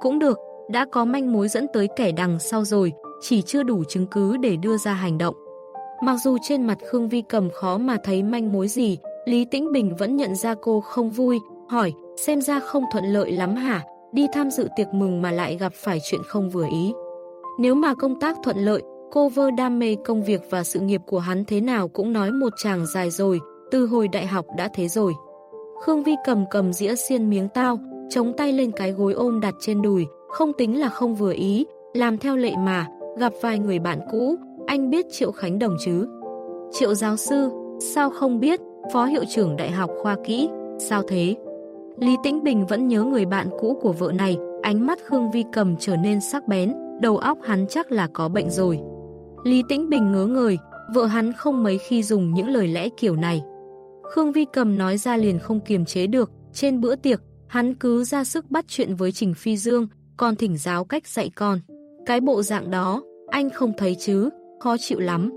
Cũng được, đã có manh mối dẫn tới kẻ đằng sau rồi, chỉ chưa đủ chứng cứ để đưa ra hành động. Mặc dù trên mặt Khương Vi Cầm khó mà thấy manh mối gì, Lý Tĩnh Bình vẫn nhận ra cô không vui, hỏi, xem ra không thuận lợi lắm hả, đi tham dự tiệc mừng mà lại gặp phải chuyện không vừa ý. Nếu mà công tác thuận lợi, cô vơ đam mê công việc và sự nghiệp của hắn thế nào cũng nói một chàng dài rồi, từ hồi đại học đã thế rồi. Khương Vi cầm cầm dĩa xiên miếng tao, chống tay lên cái gối ôm đặt trên đùi, không tính là không vừa ý, làm theo lệ mà, gặp vài người bạn cũ, anh biết Triệu Khánh Đồng chứ? Triệu giáo sư, sao không biết, phó hiệu trưởng đại học khoa kỹ, sao thế? Lý Tĩnh Bình vẫn nhớ người bạn cũ của vợ này, ánh mắt Khương Vi cầm trở nên sắc bén, đầu óc hắn chắc là có bệnh rồi. Lý Tĩnh Bình ngớ người, vợ hắn không mấy khi dùng những lời lẽ kiểu này. Khương Vi cầm nói ra liền không kiềm chế được, trên bữa tiệc, hắn cứ ra sức bắt chuyện với Trình Phi Dương, con thỉnh giáo cách dạy con. cái bộ dạng đó, anh không thấy chứ, khó chịu lắm.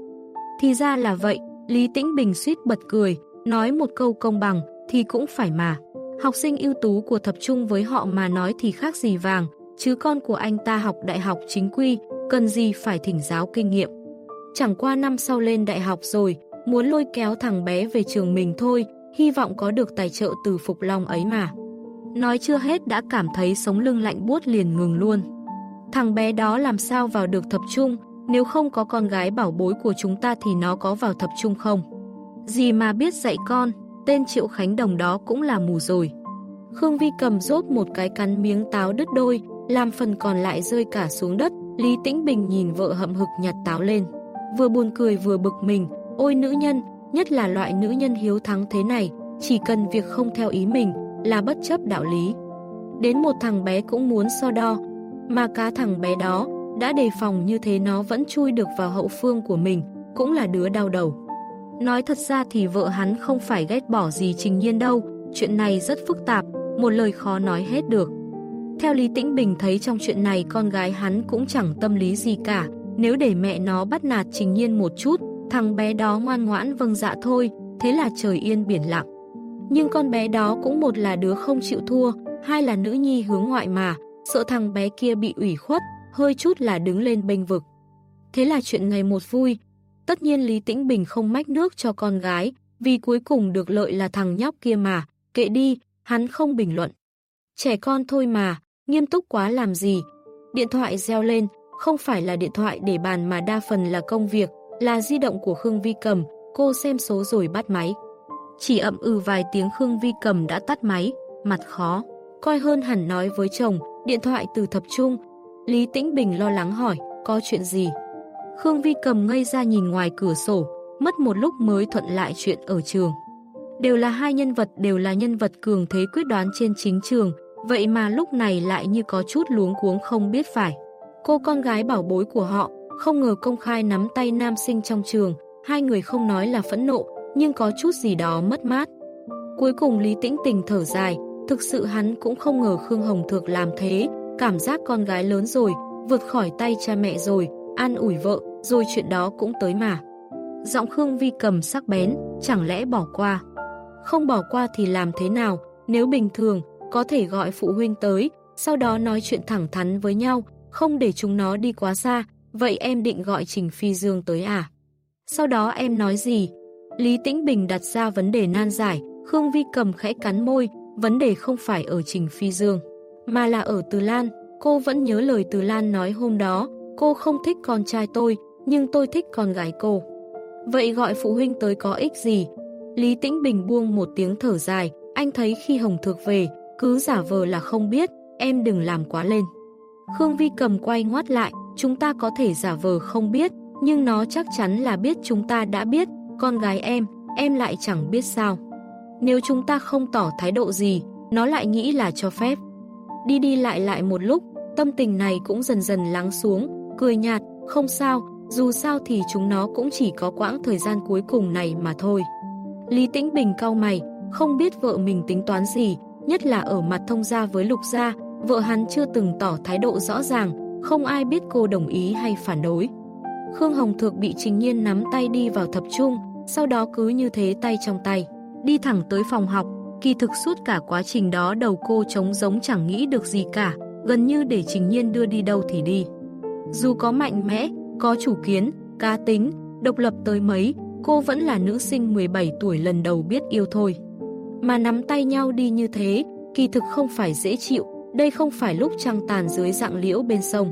Thì ra là vậy, Lý Tĩnh Bình suýt bật cười, nói một câu công bằng, thì cũng phải mà. Học sinh ưu tú của thập trung với họ mà nói thì khác gì vàng, chứ con của anh ta học đại học chính quy, cần gì phải thỉnh giáo kinh nghiệm. Chẳng qua năm sau lên đại học rồi, muốn lôi kéo thằng bé về trường mình thôi, hy vọng có được tài trợ từ Phục Long ấy mà. Nói chưa hết đã cảm thấy sống lưng lạnh buốt liền ngừng luôn. Thằng bé đó làm sao vào được thập trung, nếu không có con gái bảo bối của chúng ta thì nó có vào thập trung không? Gì mà biết dạy con, tên Triệu Khánh Đồng đó cũng là mù rồi. Khương Vi cầm rốt một cái cắn miếng táo đứt đôi, làm phần còn lại rơi cả xuống đất. Lý Tĩnh Bình nhìn vợ hậm hực nhặt táo lên. Vừa buồn cười vừa bực mình, ôi nữ nhân, nhất là loại nữ nhân hiếu thắng thế này, chỉ cần việc không theo ý mình là bất chấp đạo lý. Đến một thằng bé cũng muốn so đo, mà cá thằng bé đó đã đề phòng như thế nó vẫn chui được vào hậu phương của mình, cũng là đứa đau đầu. Nói thật ra thì vợ hắn không phải ghét bỏ gì Trình Nhiên đâu, chuyện này rất phức tạp, một lời khó nói hết được. Theo Lý Tĩnh Bình thấy trong chuyện này con gái hắn cũng chẳng tâm lý gì cả, nếu để mẹ nó bắt nạt Trình Nhiên một chút, thằng bé đó ngoan ngoãn vâng dạ thôi, thế là trời yên biển lặng. Nhưng con bé đó cũng một là đứa không chịu thua, hai là nữ nhi hướng ngoại mà, sợ thằng bé kia bị ủy khuất, hơi chút là đứng lên bênh vực. Thế là chuyện ngày một vui. Tất nhiên Lý Tĩnh Bình không mách nước cho con gái, vì cuối cùng được lợi là thằng nhóc kia mà, kệ đi, hắn không bình luận. Trẻ con thôi mà, nghiêm túc quá làm gì. Điện thoại reo lên, không phải là điện thoại để bàn mà đa phần là công việc, là di động của Khương Vi Cầm, cô xem số rồi bắt máy. Chỉ ậm ừ vài tiếng Khương Vi Cầm đã tắt máy, mặt khó. Coi hơn hẳn nói với chồng, điện thoại từ thập trung. Lý Tĩnh Bình lo lắng hỏi, có chuyện gì? Khương Vi Cầm ngây ra nhìn ngoài cửa sổ, mất một lúc mới thuận lại chuyện ở trường. Đều là hai nhân vật, đều là nhân vật cường thế quyết đoán trên chính trường, vậy mà lúc này lại như có chút luống cuống không biết phải. Cô con gái bảo bối của họ, không ngờ công khai nắm tay nam sinh trong trường, hai người không nói là phẫn nộ, nhưng có chút gì đó mất mát. Cuối cùng Lý Tĩnh Tình thở dài, thực sự hắn cũng không ngờ Khương Hồng Thược làm thế, cảm giác con gái lớn rồi, vượt khỏi tay cha mẹ rồi, an ủi vợ, rồi chuyện đó cũng tới mà. Giọng Khương Vi cầm sắc bén, chẳng lẽ bỏ qua. Không bỏ qua thì làm thế nào, nếu bình thường, có thể gọi phụ huynh tới, sau đó nói chuyện thẳng thắn với nhau, không để chúng nó đi quá xa, vậy em định gọi Trình Phi Dương tới à? Sau đó em nói gì? Lý Tĩnh Bình đặt ra vấn đề nan giải, Khương Vi cầm khẽ cắn môi, vấn đề không phải ở Trình Phi Dương, mà là ở Từ Lan. Cô vẫn nhớ lời Từ Lan nói hôm đó, cô không thích con trai tôi, nhưng tôi thích con gái cô. Vậy gọi phụ huynh tới có ích gì? Lý Tĩnh Bình buông một tiếng thở dài, anh thấy khi Hồng Thược về, cứ giả vờ là không biết, em đừng làm quá lên. Khương Vi cầm quay ngoắt lại, chúng ta có thể giả vờ không biết, nhưng nó chắc chắn là biết chúng ta đã biết, con gái em, em lại chẳng biết sao. Nếu chúng ta không tỏ thái độ gì, nó lại nghĩ là cho phép. Đi đi lại lại một lúc, tâm tình này cũng dần dần lắng xuống, cười nhạt, không sao, dù sao thì chúng nó cũng chỉ có quãng thời gian cuối cùng này mà thôi. Lý Tĩnh Bình cau mày, không biết vợ mình tính toán gì, nhất là ở mặt thông gia với lục gia, vợ hắn chưa từng tỏ thái độ rõ ràng, không ai biết cô đồng ý hay phản đối. Khương Hồng Thược bị Trình Nhiên nắm tay đi vào thập trung, sau đó cứ như thế tay trong tay, đi thẳng tới phòng học. Kỳ thực suốt cả quá trình đó đầu cô trống giống chẳng nghĩ được gì cả, gần như để Trình Nhiên đưa đi đâu thì đi. Dù có mạnh mẽ, có chủ kiến, cá tính, độc lập tới mấy, cô vẫn là nữ sinh 17 tuổi lần đầu biết yêu thôi. Mà nắm tay nhau đi như thế, kỳ thực không phải dễ chịu, đây không phải lúc trăng tàn dưới dạng liễu bên sông.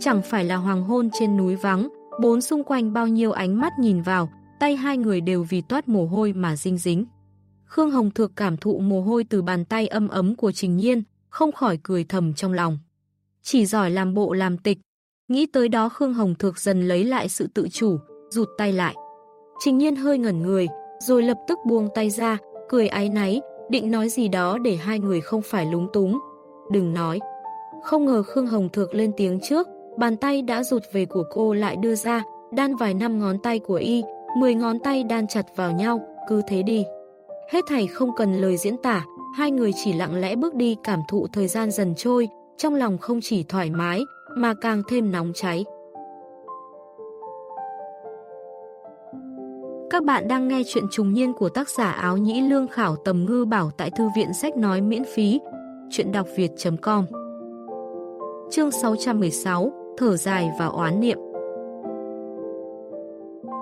Chẳng phải là hoàng hôn trên núi vắng, bốn xung quanh bao nhiêu ánh mắt nhìn vào, tay hai người đều vì toát mồ hôi mà dinh dính. Khương Hồng Thược cảm thụ mồ hôi từ bàn tay âm ấm của Trình Nhiên, không khỏi cười thầm trong lòng. Chỉ giỏi làm bộ làm tịch. Nghĩ tới đó Khương Hồng Thược dần lấy lại sự tự chủ, rụt tay lại. Trình Nhiên hơi ngẩn người, rồi lập tức buông tay ra, cười ái náy, định nói gì đó để hai người không phải lúng túng. Đừng nói. Không ngờ Khương Hồng Thược lên tiếng trước, bàn tay đã rụt về của cô lại đưa ra, đan vài năm ngón tay của y, 10 ngón tay đan chặt vào nhau, cứ thế đi. Hết thảy không cần lời diễn tả, hai người chỉ lặng lẽ bước đi cảm thụ thời gian dần trôi, trong lòng không chỉ thoải mái, mà càng thêm nóng cháy. Các bạn đang nghe chuyện trùng niên của tác giả áo nhĩ lương khảo tầm ngư bảo tại thư viện sách nói miễn phí. Chuyện đọc việt.com Chương 616 Thở dài và oán niệm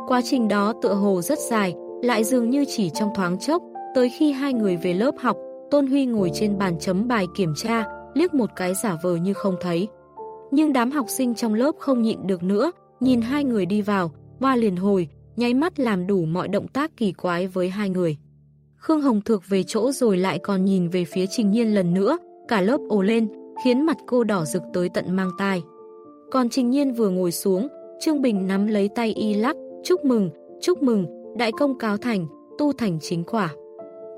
Quá trình đó tựa hồ rất dài, lại dường như chỉ trong thoáng chốc, tới khi hai người về lớp học, Tôn Huy ngồi trên bàn chấm bài kiểm tra, liếc một cái giả vờ như không thấy. Nhưng đám học sinh trong lớp không nhịn được nữa, nhìn hai người đi vào, hoa liền hồi, nháy mắt làm đủ mọi động tác kỳ quái với hai người. Khương Hồng Thược về chỗ rồi lại còn nhìn về phía Trình Nhiên lần nữa, cả lớp ồ lên, khiến mặt cô đỏ rực tới tận mang tai. Còn Trình Nhiên vừa ngồi xuống, Trương Bình nắm lấy tay y lắc, chúc mừng, chúc mừng, đại công cáo thành, tu thành chính quả.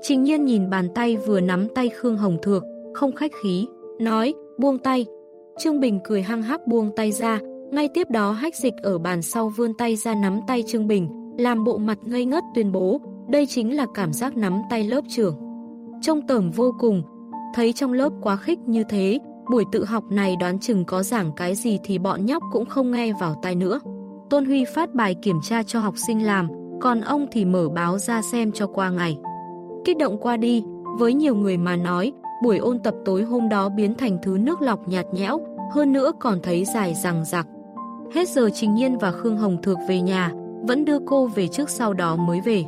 Trình Nhiên nhìn bàn tay vừa nắm tay Khương Hồng Thược, không khách khí, nói, buông tay. Trương Bình cười hăng hắc buông tay ra, ngay tiếp đó hách dịch ở bàn sau vươn tay ra nắm tay Trương Bình, làm bộ mặt ngây ngất tuyên bố, đây chính là cảm giác nắm tay lớp trưởng. Trông tởm vô cùng, thấy trong lớp quá khích như thế, buổi tự học này đoán chừng có giảng cái gì thì bọn nhóc cũng không nghe vào tai nữa. Tôn Huy phát bài kiểm tra cho học sinh làm, còn ông thì mở báo ra xem cho qua ngày. Kích động qua đi, với nhiều người mà nói, buổi ôn tập tối hôm đó biến thành thứ nước lọc nhạt nhẽo, hơn nữa còn thấy dài rằng rặc. Hết giờ Trình Nhiên và Khương Hồng Thược về nhà, vẫn đưa cô về trước sau đó mới về.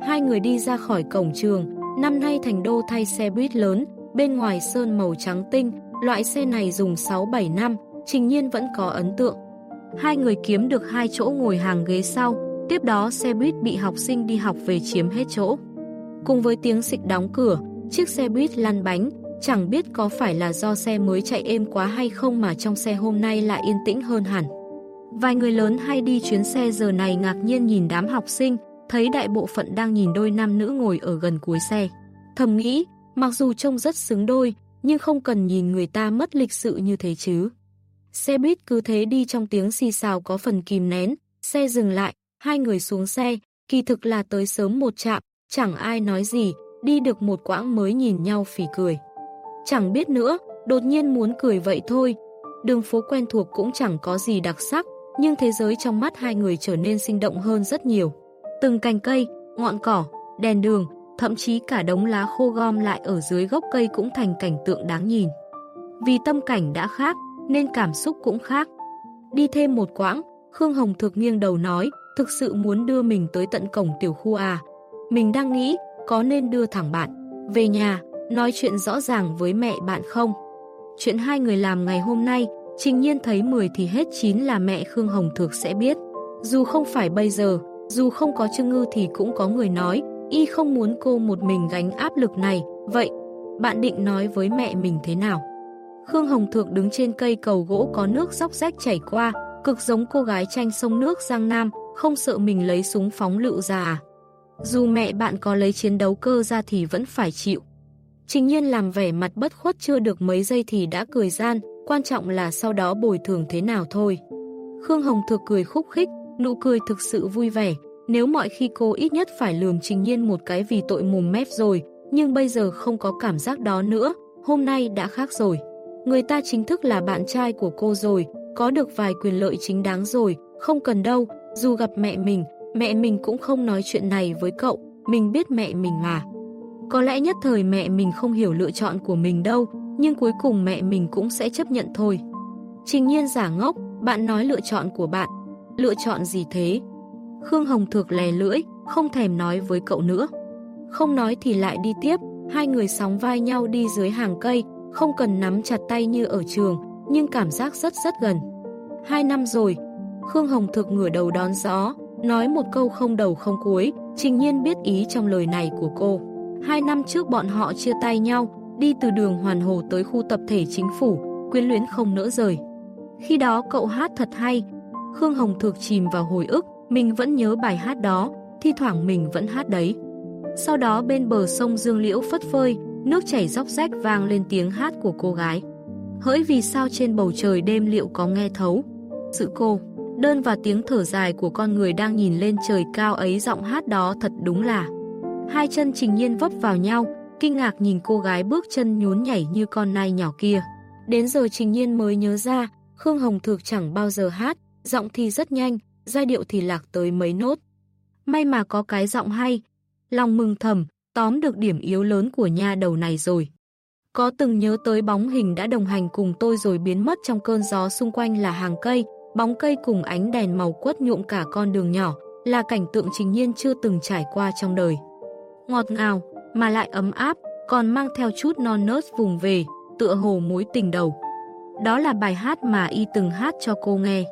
Hai người đi ra khỏi cổng trường, năm nay thành đô thay xe buýt lớn, bên ngoài sơn màu trắng tinh, loại xe này dùng 6-7 năm, Trình Nhiên vẫn có ấn tượng. Hai người kiếm được hai chỗ ngồi hàng ghế sau, tiếp đó xe buýt bị học sinh đi học về chiếm hết chỗ. Cùng với tiếng xịt đóng cửa, chiếc xe buýt lăn bánh, chẳng biết có phải là do xe mới chạy êm quá hay không mà trong xe hôm nay lại yên tĩnh hơn hẳn. Vài người lớn hay đi chuyến xe giờ này ngạc nhiên nhìn đám học sinh, thấy đại bộ phận đang nhìn đôi nam nữ ngồi ở gần cuối xe. Thầm nghĩ, mặc dù trông rất xứng đôi, nhưng không cần nhìn người ta mất lịch sự như thế chứ. Xe buýt cứ thế đi trong tiếng xì xào có phần kìm nén, xe dừng lại, hai người xuống xe, kỳ thực là tới sớm một chạm, chẳng ai nói gì, đi được một quãng mới nhìn nhau phỉ cười. Chẳng biết nữa, đột nhiên muốn cười vậy thôi. Đường phố quen thuộc cũng chẳng có gì đặc sắc, nhưng thế giới trong mắt hai người trở nên sinh động hơn rất nhiều. Từng cành cây, ngọn cỏ, đèn đường, thậm chí cả đống lá khô gom lại ở dưới gốc cây cũng thành cảnh tượng đáng nhìn. Vì tâm cảnh đã khác, nên cảm xúc cũng khác. Đi thêm một quãng, Khương Hồng thực nghiêng đầu nói, thực sự muốn đưa mình tới tận cổng tiểu khu à. Mình đang nghĩ, có nên đưa thẳng bạn về nhà, nói chuyện rõ ràng với mẹ bạn không? Chuyện hai người làm ngày hôm nay, trình nhiên thấy 10 thì hết 9 là mẹ Khương Hồng thực sẽ biết. Dù không phải bây giờ, dù không có Trương Ngư thì cũng có người nói, y không muốn cô một mình gánh áp lực này, vậy bạn định nói với mẹ mình thế nào? Khương Hồng Thược đứng trên cây cầu gỗ có nước dốc rách chảy qua, cực giống cô gái tranh sông nước Giang Nam, không sợ mình lấy súng phóng lựu ra à? Dù mẹ bạn có lấy chiến đấu cơ ra thì vẫn phải chịu. Trình nhiên làm vẻ mặt bất khuất chưa được mấy giây thì đã cười gian, quan trọng là sau đó bồi thường thế nào thôi. Khương Hồng Thược cười khúc khích, nụ cười thực sự vui vẻ, nếu mọi khi cô ít nhất phải lườm Trình Nhiên một cái vì tội mồm mép rồi, nhưng bây giờ không có cảm giác đó nữa, hôm nay đã khác rồi. Người ta chính thức là bạn trai của cô rồi, có được vài quyền lợi chính đáng rồi, không cần đâu, dù gặp mẹ mình, mẹ mình cũng không nói chuyện này với cậu, mình biết mẹ mình mà. Có lẽ nhất thời mẹ mình không hiểu lựa chọn của mình đâu, nhưng cuối cùng mẹ mình cũng sẽ chấp nhận thôi. Trình nhiên giả ngốc, bạn nói lựa chọn của bạn. Lựa chọn gì thế? Khương Hồng Thược lè lưỡi, không thèm nói với cậu nữa. Không nói thì lại đi tiếp, hai người sóng vai nhau đi dưới hàng cây, không cần nắm chặt tay như ở trường, nhưng cảm giác rất rất gần. Hai năm rồi, Khương Hồng Thực ngửa đầu đón gió, nói một câu không đầu không cuối, trình nhiên biết ý trong lời này của cô. Hai năm trước bọn họ chia tay nhau, đi từ đường Hoàn Hồ tới khu tập thể chính phủ, quyến luyến không nỡ rời. Khi đó cậu hát thật hay, Khương Hồng Thực chìm vào hồi ức, mình vẫn nhớ bài hát đó, thi thoảng mình vẫn hát đấy. Sau đó bên bờ sông Dương Liễu phất phơi, nước chảy róc rách vang lên tiếng hát của cô gái. Hỡi vì sao trên bầu trời đêm liệu có nghe thấu? Sự cô, đơn và tiếng thở dài của con người đang nhìn lên trời cao ấy giọng hát đó thật đúng là. Hai chân trình nhiên vấp vào nhau, kinh ngạc nhìn cô gái bước chân nhún nhảy như con nai nhỏ kia. Đến giờ trình nhiên mới nhớ ra, Khương Hồng Thược chẳng bao giờ hát, giọng thì rất nhanh, giai điệu thì lạc tới mấy nốt. May mà có cái giọng hay, lòng mừng thầm, tóm được điểm yếu lớn của nha đầu này rồi. Có từng nhớ tới bóng hình đã đồng hành cùng tôi rồi biến mất trong cơn gió xung quanh là hàng cây, bóng cây cùng ánh đèn màu quất nhuộm cả con đường nhỏ, là cảnh tượng trình nhiên chưa từng trải qua trong đời. Ngọt ngào, mà lại ấm áp, còn mang theo chút non nớt vùng về, tựa hồ mối tình đầu. Đó là bài hát mà y từng hát cho cô nghe.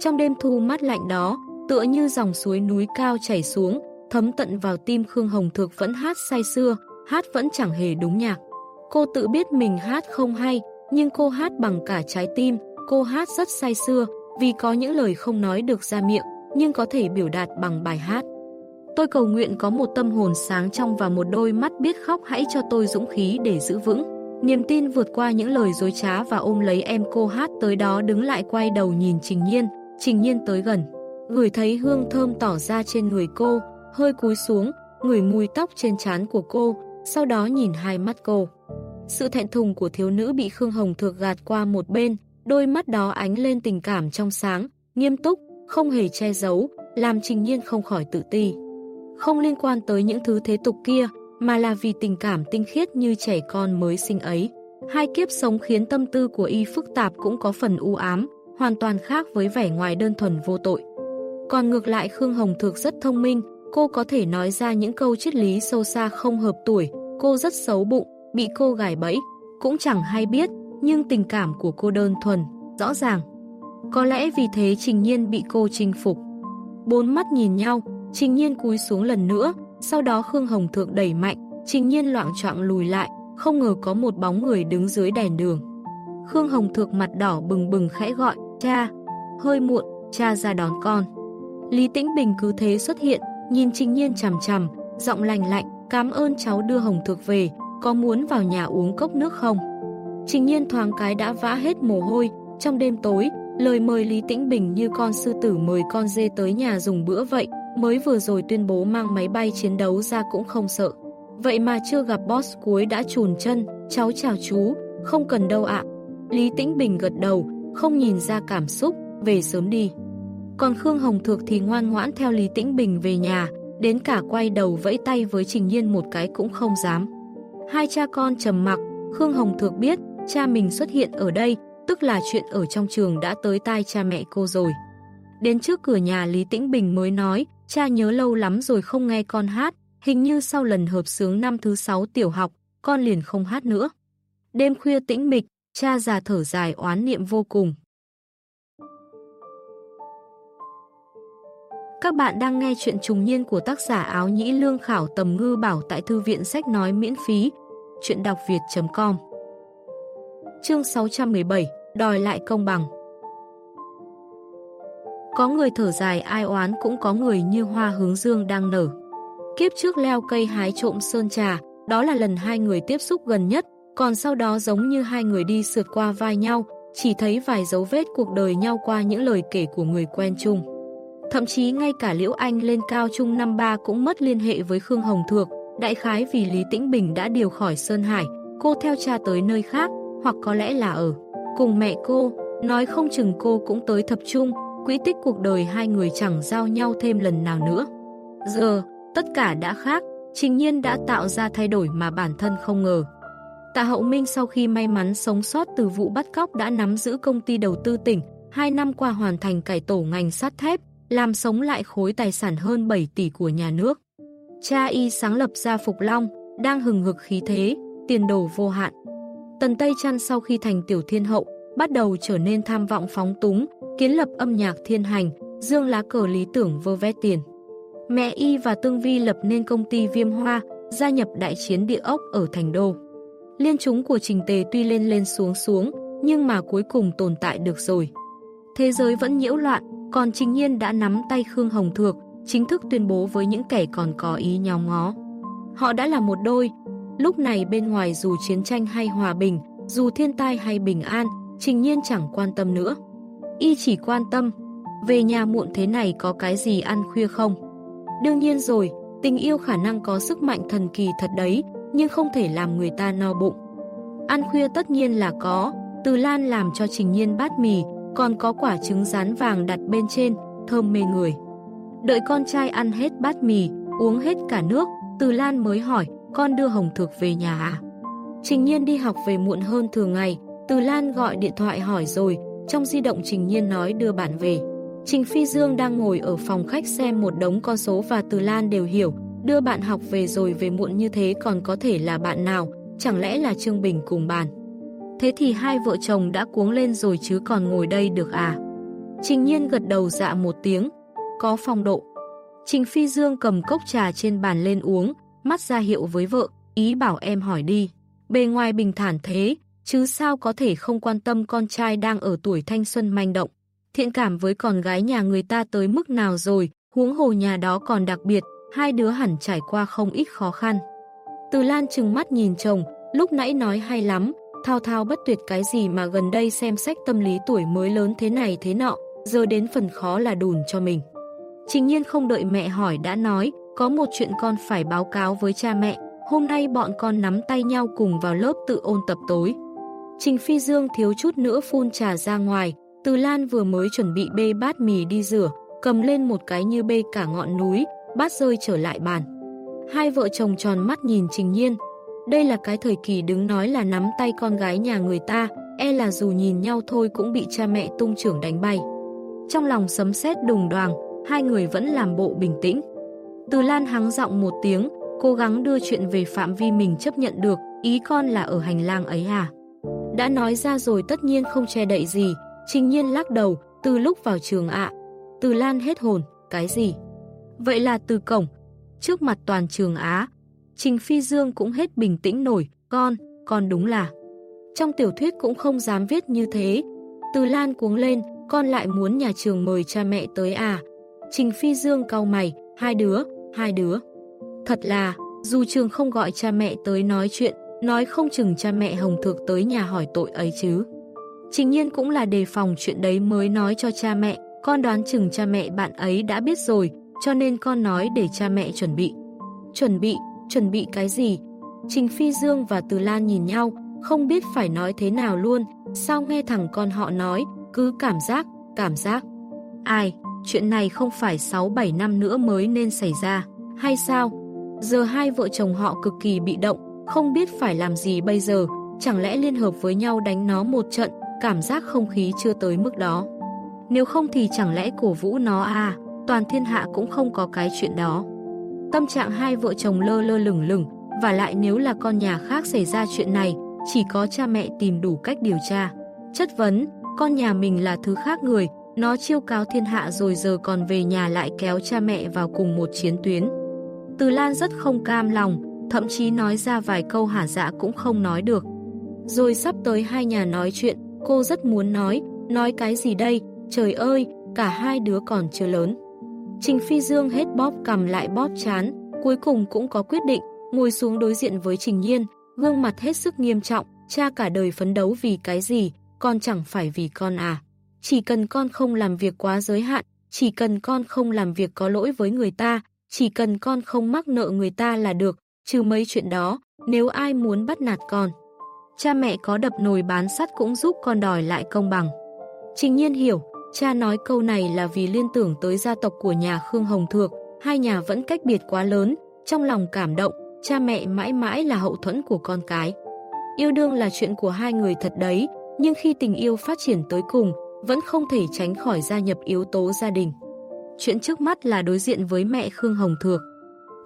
Trong đêm thu mát lạnh đó, tựa như dòng suối núi cao chảy xuống, thấm tận vào tim Khương Hồng Thược vẫn hát say xưa, hát vẫn chẳng hề đúng nhạc. Cô tự biết mình hát không hay, nhưng cô hát bằng cả trái tim, cô hát rất say xưa, vì có những lời không nói được ra miệng, nhưng có thể biểu đạt bằng bài hát. Tôi cầu nguyện có một tâm hồn sáng trong và một đôi mắt biết khóc hãy cho tôi dũng khí để giữ vững. Niềm tin vượt qua những lời dối trá và ôm lấy em cô hát tới đó đứng lại quay đầu nhìn Trình Nhiên, Trình Nhiên tới gần. Người thấy hương thơm tỏ ra trên người cô, hơi cúi xuống, ngửi mùi tóc trên trán của cô, sau đó nhìn hai mắt cô. Sự thẹn thùng của thiếu nữ bị Khương Hồng Thược gạt qua một bên, đôi mắt đó ánh lên tình cảm trong sáng, nghiêm túc, không hề che giấu, làm Trình Nhiên không khỏi tự ti. Không liên quan tới những thứ thế tục kia, mà là vì tình cảm tinh khiết như trẻ con mới sinh ấy. Hai kiếp sống khiến tâm tư của y phức tạp cũng có phần u ám, hoàn toàn khác với vẻ ngoài đơn thuần vô tội. Còn ngược lại Khương Hồng Thược rất thông minh, cô có thể nói ra những câu triết lý sâu xa không hợp tuổi, cô rất xấu bụng, bị cô gài bẫy, cũng chẳng hay biết, nhưng tình cảm của cô đơn thuần, rõ ràng. Có lẽ vì thế Trình Nhiên bị cô chinh phục. Bốn mắt nhìn nhau, Trình Nhiên cúi xuống lần nữa, sau đó Khương Hồng Thượng đẩy mạnh, Trình Nhiên loạn trọng lùi lại, không ngờ có một bóng người đứng dưới đèn đường. Khương Hồng Thượng mặt đỏ bừng bừng khẽ gọi, cha, hơi muộn, cha ra đón con. Lý Tĩnh Bình cứ thế xuất hiện, nhìn Trình Nhiên chằm chằm, giọng lành lạnh, cảm ơn cháu đưa Hồng Thược về, có muốn vào nhà uống cốc nước không? Trình Nhiên thoáng cái đã vã hết mồ hôi, trong đêm tối, lời mời Lý Tĩnh Bình như con sư tử mời con dê tới nhà dùng bữa vậy, mới vừa rồi tuyên bố mang máy bay chiến đấu ra cũng không sợ. Vậy mà chưa gặp boss cuối đã chùn chân, cháu chào chú, không cần đâu ạ. Lý Tĩnh Bình gật đầu, không nhìn ra cảm xúc, về sớm đi. Còn Khương Hồng Thược thì ngoan ngoãn theo Lý Tĩnh Bình về nhà, đến cả quay đầu vẫy tay với Trình Nhiên một cái cũng không dám. Hai cha con trầm mặc, Khương Hồng Thược biết cha mình xuất hiện ở đây, tức là chuyện ở trong trường đã tới tai cha mẹ cô rồi. Đến trước cửa nhà Lý Tĩnh Bình mới nói, cha nhớ lâu lắm rồi không nghe con hát, hình như sau lần hợp sướng năm thứ sáu tiểu học, con liền không hát nữa. Đêm khuya tĩnh mịch, cha già thở dài oán niệm vô cùng. Các bạn đang nghe chuyện trùng niên của tác giả áo nhĩ lương khảo tầm ngư bảo tại thư viện sách nói miễn phí. Chuyện đọc việt.com Chương 617 Đòi lại công bằng Có người thở dài ai oán cũng có người như hoa hướng dương đang nở. Kiếp trước leo cây hái trộm sơn trà, đó là lần hai người tiếp xúc gần nhất, còn sau đó giống như hai người đi sượt qua vai nhau, chỉ thấy vài dấu vết cuộc đời nhau qua những lời kể của người quen chung. Thậm chí ngay cả Liễu Anh lên cao trung năm ba cũng mất liên hệ với Khương Hồng Thược, đại khái vì Lý Tĩnh Bình đã điều khỏi Sơn Hải, cô theo cha tới nơi khác, hoặc có lẽ là ở cùng mẹ cô, nói không chừng cô cũng tới thập trung, quỹ tích cuộc đời hai người chẳng giao nhau thêm lần nào nữa. Giờ, tất cả đã khác, trình nhiên đã tạo ra thay đổi mà bản thân không ngờ. Tạ Hậu Minh sau khi may mắn sống sót từ vụ bắt cóc đã nắm giữ công ty đầu tư tỉnh, hai năm qua hoàn thành cải tổ ngành sắt thép, làm sống lại khối tài sản hơn 7 tỷ của nhà nước. Cha y sáng lập ra Phục Long, đang hừng hực khí thế, tiền đồ vô hạn. Tần Tây Trăn sau khi thành tiểu thiên hậu, bắt đầu trở nên tham vọng phóng túng, kiến lập âm nhạc thiên hành, dương lá cờ lý tưởng vơ vét tiền. Mẹ Y và Tương Vi lập nên công ty Viêm Hoa, gia nhập đại chiến địa ốc ở Thành Đô. Liên chúng của Trình Tề tuy lên lên xuống xuống, nhưng mà cuối cùng tồn tại được rồi. Thế giới vẫn nhiễu loạn, còn Trình Nhiên đã nắm tay Khương Hồng Thược, chính thức tuyên bố với những kẻ còn có ý nhau ngó. Họ đã là một đôi. Lúc này bên ngoài dù chiến tranh hay hòa bình, dù thiên tai hay bình an, Trình Nhiên chẳng quan tâm nữa. Y chỉ quan tâm, về nhà muộn thế này có cái gì ăn khuya không? Đương nhiên rồi, tình yêu khả năng có sức mạnh thần kỳ thật đấy, nhưng không thể làm người ta no bụng. Ăn khuya tất nhiên là có, Từ Lan làm cho Trình Nhiên bát mì, còn có quả trứng rán vàng đặt bên trên, thơm mê người. Đợi con trai ăn hết bát mì, uống hết cả nước, Từ Lan mới hỏi, con đưa Hồng Thược về nhà à? Trình Nhiên đi học về muộn hơn thường ngày, Từ Lan gọi điện thoại hỏi rồi, trong di động Trình Nhiên nói đưa bạn về. Trình Phi Dương đang ngồi ở phòng khách xem một đống con số và Từ Lan đều hiểu, đưa bạn học về rồi về muộn như thế còn có thể là bạn nào, chẳng lẽ là Trương Bình cùng bàn. Thế thì hai vợ chồng đã cuống lên rồi chứ còn ngồi đây được à? Trình Nhiên gật đầu dạ một tiếng, có phong độ. Trình Phi Dương cầm cốc trà trên bàn lên uống, mắt ra hiệu với vợ, ý bảo em hỏi đi. Bề ngoài bình thản thế, chứ sao có thể không quan tâm con trai đang ở tuổi thanh xuân manh động. Thiện cảm với con gái nhà người ta tới mức nào rồi, huống hồ nhà đó còn đặc biệt, hai đứa hẳn trải qua không ít khó khăn. Từ Lan trừng mắt nhìn chồng, lúc nãy nói hay lắm, thao thao bất tuyệt cái gì mà gần đây xem sách tâm lý tuổi mới lớn thế này thế nọ, giờ đến phần khó là đùn cho mình. Trình nhiên không đợi mẹ hỏi đã nói, có một chuyện con phải báo cáo với cha mẹ, hôm nay bọn con nắm tay nhau cùng vào lớp tự ôn tập tối. Trình Phi Dương thiếu chút nữa phun trà ra ngoài, Từ Lan vừa mới chuẩn bị bê bát mì đi rửa, cầm lên một cái như bê cả ngọn núi, bát rơi trở lại bàn. Hai vợ chồng tròn mắt nhìn Trình Nhiên. Đây là cái thời kỳ đứng nói là nắm tay con gái nhà người ta, e là dù nhìn nhau thôi cũng bị cha mẹ tung trưởng đánh bay. Trong lòng sấm sét đùng đoàng, hai người vẫn làm bộ bình tĩnh. Từ Lan hắng giọng một tiếng, cố gắng đưa chuyện về phạm vi mình chấp nhận được, ý con là ở hành lang ấy à? Đã nói ra rồi tất nhiên không che đậy gì, trình nhiên lắc đầu, từ lúc vào trường ạ. Từ Lan hết hồn, cái gì? Vậy là từ cổng, trước mặt toàn trường Á, Trình Phi Dương cũng hết bình tĩnh nổi, con, con đúng là. Trong tiểu thuyết cũng không dám viết như thế. Từ Lan cuống lên, con lại muốn nhà trường mời cha mẹ tới à? Trình Phi Dương cau mày, hai đứa, hai đứa. Thật là, dù trường không gọi cha mẹ tới nói chuyện, nói không chừng cha mẹ Hồng Thược tới nhà hỏi tội ấy chứ. Trình nhiên cũng là đề phòng chuyện đấy mới nói cho cha mẹ, con đoán chừng cha mẹ bạn ấy đã biết rồi, cho nên con nói để cha mẹ chuẩn bị. Chuẩn bị, chuẩn bị cái gì? Trình Phi Dương và Từ Lan nhìn nhau, không biết phải nói thế nào luôn, sao nghe thằng con họ nói, cứ cảm giác, cảm giác. Ai, chuyện này không phải 6-7 năm nữa mới nên xảy ra, hay sao? Giờ hai vợ chồng họ cực kỳ bị động, không biết phải làm gì bây giờ, chẳng lẽ liên hợp với nhau đánh nó một trận, cảm giác không khí chưa tới mức đó. Nếu không thì chẳng lẽ cổ vũ nó à, toàn thiên hạ cũng không có cái chuyện đó. Tâm trạng hai vợ chồng lơ lơ lửng lửng, và lại nếu là con nhà khác xảy ra chuyện này, chỉ có cha mẹ tìm đủ cách điều tra. Chất vấn, con nhà mình là thứ khác người, nó chiêu cáo thiên hạ rồi giờ còn về nhà lại kéo cha mẹ vào cùng một chiến tuyến. Từ Lan rất không cam lòng, thậm chí nói ra vài câu hả dạ cũng không nói được. Rồi sắp tới hai nhà nói chuyện, cô rất muốn nói, nói cái gì đây, trời ơi, cả hai đứa còn chưa lớn. Trình Phi Dương hết bóp cầm lại bóp chán, cuối cùng cũng có quyết định, ngồi xuống đối diện với Trình Nhiên, gương mặt hết sức nghiêm trọng, cha cả đời phấn đấu vì cái gì, con chẳng phải vì con à. Chỉ cần con không làm việc quá giới hạn, chỉ cần con không làm việc có lỗi với người ta, chỉ cần con không mắc nợ người ta là được, trừ mấy chuyện đó, nếu ai muốn bắt nạt con. Cha mẹ có đập nồi bán sắt cũng giúp con đòi lại công bằng. Trình nhiên hiểu, cha nói câu này là vì liên tưởng tới gia tộc của nhà Khương Hồng Thược, hai nhà vẫn cách biệt quá lớn, trong lòng cảm động, cha mẹ mãi mãi là hậu thuẫn của con cái. Yêu đương là chuyện của hai người thật đấy, nhưng khi tình yêu phát triển tới cùng, vẫn không thể tránh khỏi gia nhập yếu tố gia đình. Chuyện trước mắt là đối diện với mẹ Khương Hồng Thược.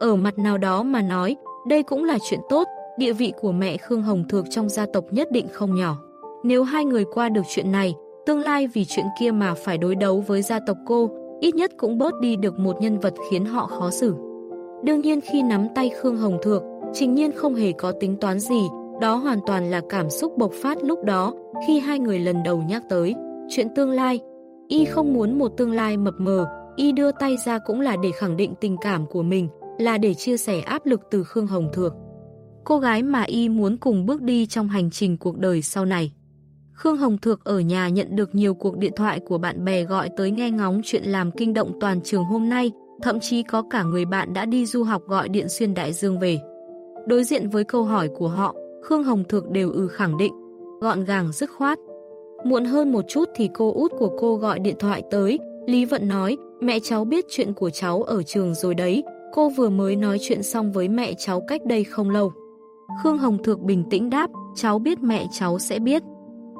Ở mặt nào đó mà nói, đây cũng là chuyện tốt, địa vị của mẹ Khương Hồng Thược trong gia tộc nhất định không nhỏ. Nếu hai người qua được chuyện này, tương lai vì chuyện kia mà phải đối đấu với gia tộc cô, ít nhất cũng bớt đi được một nhân vật khiến họ khó xử. Đương nhiên khi nắm tay Khương Hồng Thược, Trình Nhiên không hề có tính toán gì, đó hoàn toàn là cảm xúc bộc phát lúc đó, khi hai người lần đầu nhắc tới. Chuyện tương lai, y không muốn một tương lai mập mờ, y đưa tay ra cũng là để khẳng định tình cảm của mình, là để chia sẻ áp lực từ Khương Hồng Thược. Cô gái mà y muốn cùng bước đi trong hành trình cuộc đời sau này. Khương Hồng Thược ở nhà nhận được nhiều cuộc điện thoại của bạn bè gọi tới nghe ngóng chuyện làm kinh động toàn trường hôm nay, thậm chí có cả người bạn đã đi du học gọi điện xuyên đại dương về. Đối diện với câu hỏi của họ, Khương Hồng Thược đều ừ khẳng định, gọn gàng dứt khoát. Muộn hơn một chút thì cô út của cô gọi điện thoại tới, Lý Vận nói, mẹ cháu biết chuyện của cháu ở trường rồi đấy, cô vừa mới nói chuyện xong với mẹ cháu cách đây không lâu. Khương Hồng Thược bình tĩnh đáp, cháu biết mẹ cháu sẽ biết.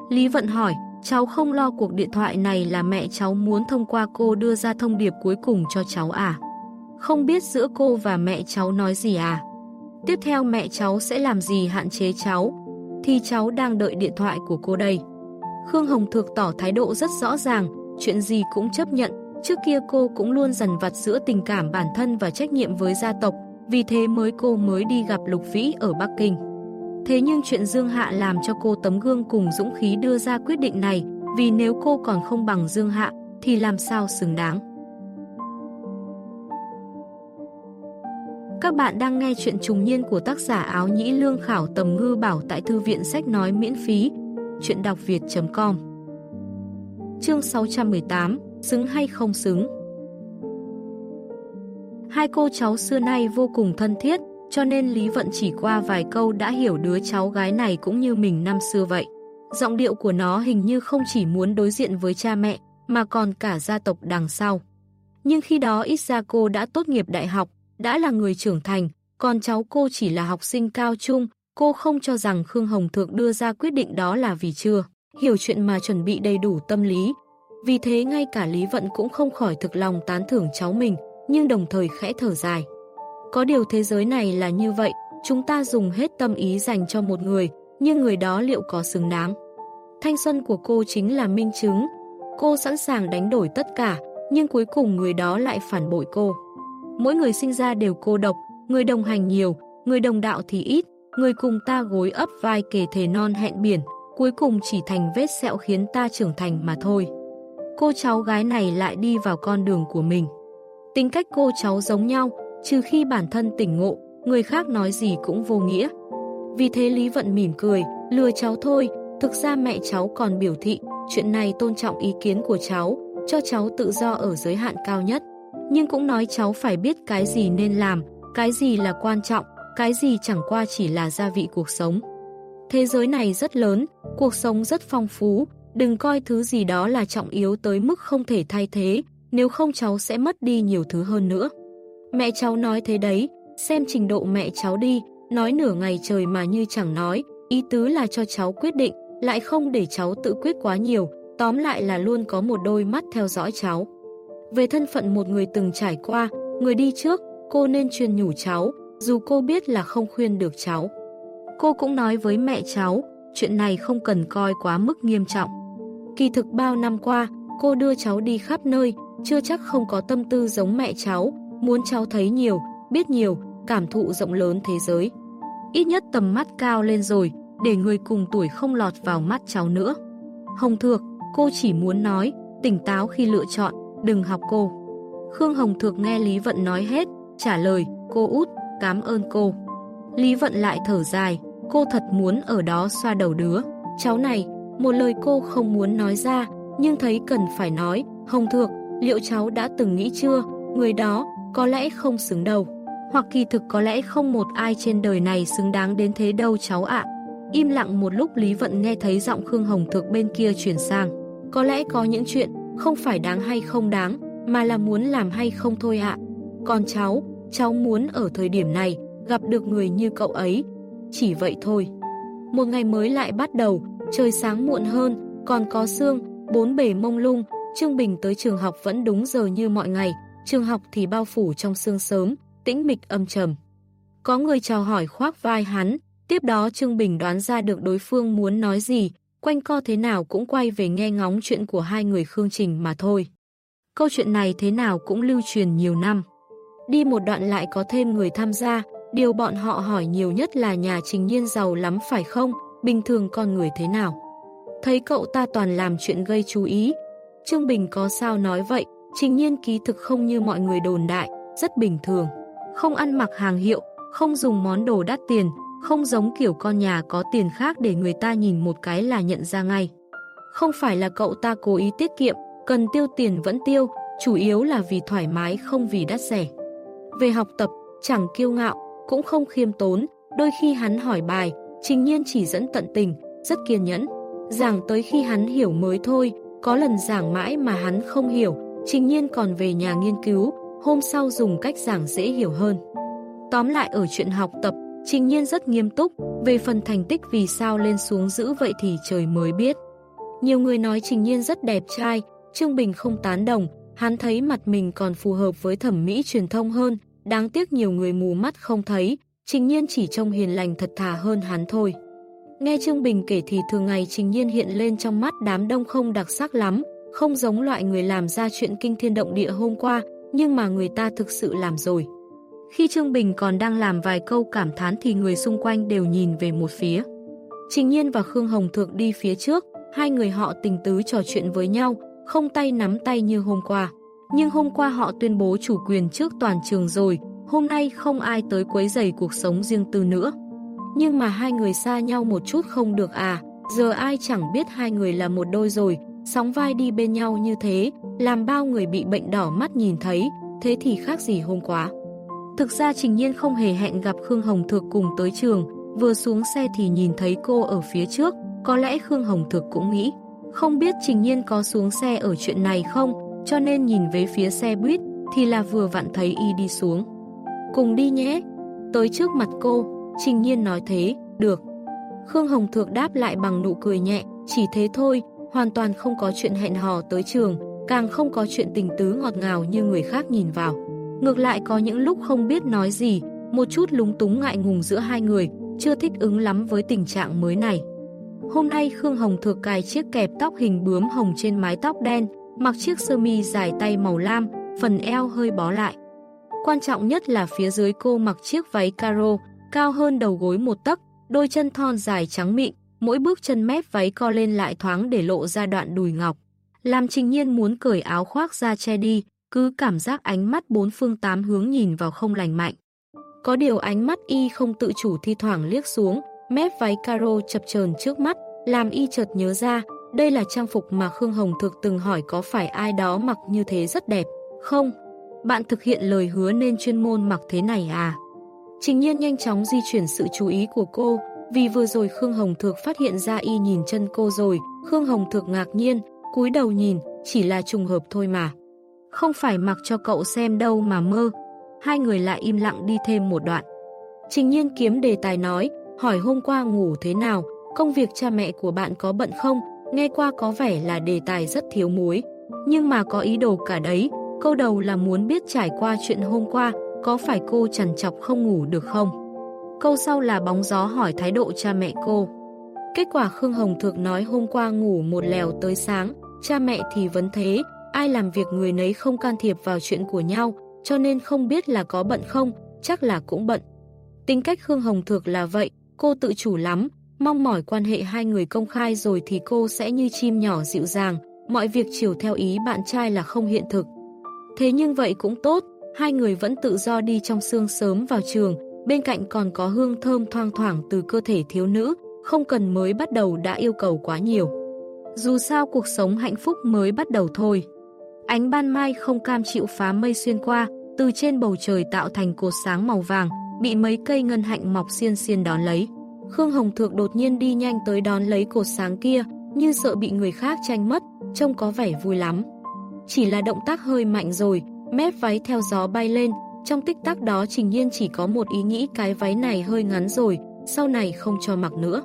Lý Vận hỏi, cháu không lo cuộc điện thoại này là mẹ cháu muốn thông qua cô đưa ra thông điệp cuối cùng cho cháu à? Không biết giữa cô và mẹ cháu nói gì à? Tiếp theo mẹ cháu sẽ làm gì hạn chế cháu? Thì cháu đang đợi điện thoại của cô đây. Khương Hồng Thược tỏ thái độ rất rõ ràng, chuyện gì cũng chấp nhận. Trước kia cô cũng luôn dần vặt giữa tình cảm bản thân và trách nhiệm với gia tộc, vì thế mới cô mới đi gặp Lục Vĩ ở Bắc Kinh. Thế nhưng chuyện Dương Hạ làm cho cô tấm gương cùng dũng khí đưa ra quyết định này, vì nếu cô còn không bằng Dương Hạ, thì làm sao xứng đáng. Các bạn đang nghe chuyện trùng niên của tác giả áo nhĩ lương khảo tầm ngư bảo tại thư viện sách nói miễn phí. Chuyện đọc việt.com Chương 618 Xứng hay không xứng Hai cô cháu xưa nay vô cùng thân thiết, cho nên Lý Vận chỉ qua vài câu đã hiểu đứa cháu gái này cũng như mình năm xưa vậy. Giọng điệu của nó hình như không chỉ muốn đối diện với cha mẹ, mà còn cả gia tộc đằng sau. Nhưng khi đó ít ra cô đã tốt nghiệp đại học, đã là người trưởng thành, còn cháu cô chỉ là học sinh cao trung, cô không cho rằng Khương Hồng Thượng đưa ra quyết định đó là vì chưa hiểu chuyện mà chuẩn bị đầy đủ tâm lý. Vì thế ngay cả Lý Vận cũng không khỏi thực lòng tán thưởng cháu mình, nhưng đồng thời khẽ thở dài. Có điều thế giới này là như vậy, chúng ta dùng hết tâm ý dành cho một người, nhưng người đó liệu có xứng đáng? Thanh xuân của cô chính là minh chứng. Cô sẵn sàng đánh đổi tất cả, nhưng cuối cùng người đó lại phản bội cô. Mỗi người sinh ra đều cô độc, người đồng hành nhiều, người đồng đạo thì ít, người cùng ta gối ấp vai kề thề non hẹn biển, cuối cùng chỉ thành vết sẹo khiến ta trưởng thành mà thôi. Cô cháu gái này lại đi vào con đường của mình. Tính cách cô cháu giống nhau, trừ khi bản thân tỉnh ngộ, người khác nói gì cũng vô nghĩa. Vì thế Lý Vận mỉm cười, lừa cháu thôi, thực ra mẹ cháu còn biểu thị, chuyện này tôn trọng ý kiến của cháu, cho cháu tự do ở giới hạn cao nhất. Nhưng cũng nói cháu phải biết cái gì nên làm, cái gì là quan trọng, cái gì chẳng qua chỉ là gia vị cuộc sống. Thế giới này rất lớn, cuộc sống rất phong phú, đừng coi thứ gì đó là trọng yếu tới mức không thể thay thế, nếu không cháu sẽ mất đi nhiều thứ hơn nữa. Mẹ cháu nói thế đấy, xem trình độ mẹ cháu đi, nói nửa ngày trời mà như chẳng nói, ý tứ là cho cháu quyết định, lại không để cháu tự quyết quá nhiều, tóm lại là luôn có một đôi mắt theo dõi cháu. Về thân phận một người từng trải qua, người đi trước, cô nên truyền nhủ cháu, dù cô biết là không khuyên được cháu. Cô cũng nói với mẹ cháu, chuyện này không cần coi quá mức nghiêm trọng. Kỳ thực bao năm qua, cô đưa cháu đi khắp nơi, chưa chắc không có tâm tư giống mẹ cháu, muốn cháu thấy nhiều, biết nhiều, cảm thụ rộng lớn thế giới. Ít nhất tầm mắt cao lên rồi, để người cùng tuổi không lọt vào mắt cháu nữa. Hồng Thược, cô chỉ muốn nói, tỉnh táo khi lựa chọn, đừng học cô. Khương Hồng Thược nghe Lý Vận nói hết, trả lời, cô út, cảm ơn cô. Lý Vận lại thở dài, cô thật muốn ở đó xoa đầu đứa. Cháu này, một lời cô không muốn nói ra, nhưng thấy cần phải nói, Hồng Thược, liệu cháu đã từng nghĩ chưa, người đó có lẽ không xứng đâu. Hoặc kỳ thực có lẽ không một ai trên đời này xứng đáng đến thế đâu cháu ạ. Im lặng một lúc Lý Vận nghe thấy giọng Khương Hồng Thược bên kia chuyển sang. Có lẽ có những chuyện không phải đáng hay không đáng, mà là muốn làm hay không thôi ạ. Còn cháu, cháu muốn ở thời điểm này gặp được người như cậu ấy. Chỉ vậy thôi. Một ngày mới lại bắt đầu, trời sáng muộn hơn, còn có sương, bốn bể mông lung, Trương Bình tới trường học vẫn đúng giờ như mọi ngày, trường học thì bao phủ trong sương sớm, tĩnh mịch âm trầm. Có người chào hỏi khoác vai hắn, tiếp đó Trương Bình đoán ra được đối phương muốn nói gì, quanh co thế nào cũng quay về nghe ngóng chuyện của hai người Khương Trình mà thôi. Câu chuyện này thế nào cũng lưu truyền nhiều năm. Đi một đoạn lại có thêm người tham gia, điều bọn họ hỏi nhiều nhất là nhà trình nhiên giàu lắm phải không, bình thường con người thế nào. Thấy cậu ta toàn làm chuyện gây chú ý. Trương Bình có sao nói vậy, trình nhiên ký thực không như mọi người đồn đại, rất bình thường. Không ăn mặc hàng hiệu, không dùng món đồ đắt tiền, không giống kiểu con nhà có tiền khác để người ta nhìn một cái là nhận ra ngay. Không phải là cậu ta cố ý tiết kiệm, cần tiêu tiền vẫn tiêu, chủ yếu là vì thoải mái không vì đắt rẻ. Về học tập, chẳng kiêu ngạo, cũng không khiêm tốn, đôi khi hắn hỏi bài, trình nhiên chỉ dẫn tận tình, rất kiên nhẫn. giảng tới khi hắn hiểu mới thôi, có lần giảng mãi mà hắn không hiểu, trình nhiên còn về nhà nghiên cứu, hôm sau dùng cách giảng dễ hiểu hơn. Tóm lại ở chuyện học tập, trình nhiên rất nghiêm túc, về phần thành tích vì sao lên xuống giữ vậy thì trời mới biết. Nhiều người nói trình nhiên rất đẹp trai, Trương Bình không tán đồng, hắn thấy mặt mình còn phù hợp với thẩm mỹ truyền thông hơn, đáng tiếc nhiều người mù mắt không thấy, trình nhiên chỉ trông hiền lành thật thà hơn hắn thôi. Nghe Trương Bình kể thì thường ngày trình nhiên hiện lên trong mắt đám đông không đặc sắc lắm, không giống loại người làm ra chuyện kinh thiên động địa hôm qua, nhưng mà người ta thực sự làm rồi. Khi Trương Bình còn đang làm vài câu cảm thán thì người xung quanh đều nhìn về một phía. Trình Nhiên và Khương Hồng Thượng đi phía trước, hai người họ tình tứ trò chuyện với nhau, không tay nắm tay như hôm qua. Nhưng hôm qua họ tuyên bố chủ quyền trước toàn trường rồi, hôm nay không ai tới quấy rầy cuộc sống riêng tư nữa. Nhưng mà hai người xa nhau một chút không được à, giờ ai chẳng biết hai người là một đôi rồi, sóng vai đi bên nhau như thế, làm bao người bị bệnh đỏ mắt nhìn thấy, thế thì khác gì hôm qua. Thực ra Trình Nhiên không hề hẹn gặp Khương Hồng Thược cùng tới trường, vừa xuống xe thì nhìn thấy cô ở phía trước, có lẽ Khương Hồng Thược cũng nghĩ. Không biết Trình Nhiên có xuống xe ở chuyện này không, cho nên nhìn về phía xe buýt thì là vừa vặn thấy y đi xuống. Cùng đi nhé. Tới trước mặt cô, Trình Nhiên nói thế, được. Khương Hồng Thược đáp lại bằng nụ cười nhẹ, chỉ thế thôi, hoàn toàn không có chuyện hẹn hò tới trường, càng không có chuyện tình tứ ngọt ngào như người khác nhìn vào. Ngược lại có những lúc không biết nói gì, một chút lúng túng ngại ngùng giữa hai người, chưa thích ứng lắm với tình trạng mới này. Hôm nay Khương Hồng thừa cài chiếc kẹp tóc hình bướm hồng trên mái tóc đen, mặc chiếc sơ mi dài tay màu lam, phần eo hơi bó lại. Quan trọng nhất là phía dưới cô mặc chiếc váy caro, cao hơn đầu gối một tấc, đôi chân thon dài trắng mịn, mỗi bước chân mép váy co lên lại thoáng để lộ ra đoạn đùi ngọc. Làm trình nhiên muốn cởi áo khoác ra che đi, cứ cảm giác ánh mắt bốn phương tám hướng nhìn vào không lành mạnh. Có điều ánh mắt y không tự chủ thi thoảng liếc xuống, mép váy caro chập chờn trước mắt, làm y chợt nhớ ra, đây là trang phục mà Khương Hồng thực từng hỏi có phải ai đó mặc như thế rất đẹp, không? Bạn thực hiện lời hứa nên chuyên môn mặc thế này à? Trình nhiên nhanh chóng di chuyển sự chú ý của cô, vì vừa rồi Khương Hồng Thược phát hiện ra y nhìn chân cô rồi, Khương Hồng Thược ngạc nhiên, cúi đầu nhìn, chỉ là trùng hợp thôi mà. Không phải mặc cho cậu xem đâu mà mơ. Hai người lại im lặng đi thêm một đoạn. Trình nhiên kiếm đề tài nói, hỏi hôm qua ngủ thế nào, công việc cha mẹ của bạn có bận không, nghe qua có vẻ là đề tài rất thiếu muối. Nhưng mà có ý đồ cả đấy, câu đầu là muốn biết trải qua chuyện hôm qua, có phải cô trằn chọc không ngủ được không? Câu sau là bóng gió hỏi thái độ cha mẹ cô. Kết quả Khương Hồng Thược nói hôm qua ngủ một lèo tới sáng, cha mẹ thì vẫn thế, ai làm việc người nấy không can thiệp vào chuyện của nhau, cho nên không biết là có bận không, chắc là cũng bận. Tính cách Khương Hồng Thược là vậy, cô tự chủ lắm, mong mỏi quan hệ hai người công khai rồi thì cô sẽ như chim nhỏ dịu dàng, mọi việc chiều theo ý bạn trai là không hiện thực. Thế nhưng vậy cũng tốt, hai người vẫn tự do đi trong sương sớm vào trường, bên cạnh còn có hương thơm thoang thoảng từ cơ thể thiếu nữ, không cần mới bắt đầu đã yêu cầu quá nhiều. Dù sao cuộc sống hạnh phúc mới bắt đầu thôi. Ánh ban mai không cam chịu phá mây xuyên qua, từ trên bầu trời tạo thành cột sáng màu vàng, bị mấy cây ngân hạnh mọc xiên xiên đón lấy. Khương Hồng Thược đột nhiên đi nhanh tới đón lấy cột sáng kia, như sợ bị người khác tranh mất, trông có vẻ vui lắm. Chỉ là động tác hơi mạnh rồi, mép váy theo gió bay lên, trong tích tắc đó Trình Nhiên chỉ có một ý nghĩ cái váy này hơi ngắn rồi, sau này không cho mặc nữa.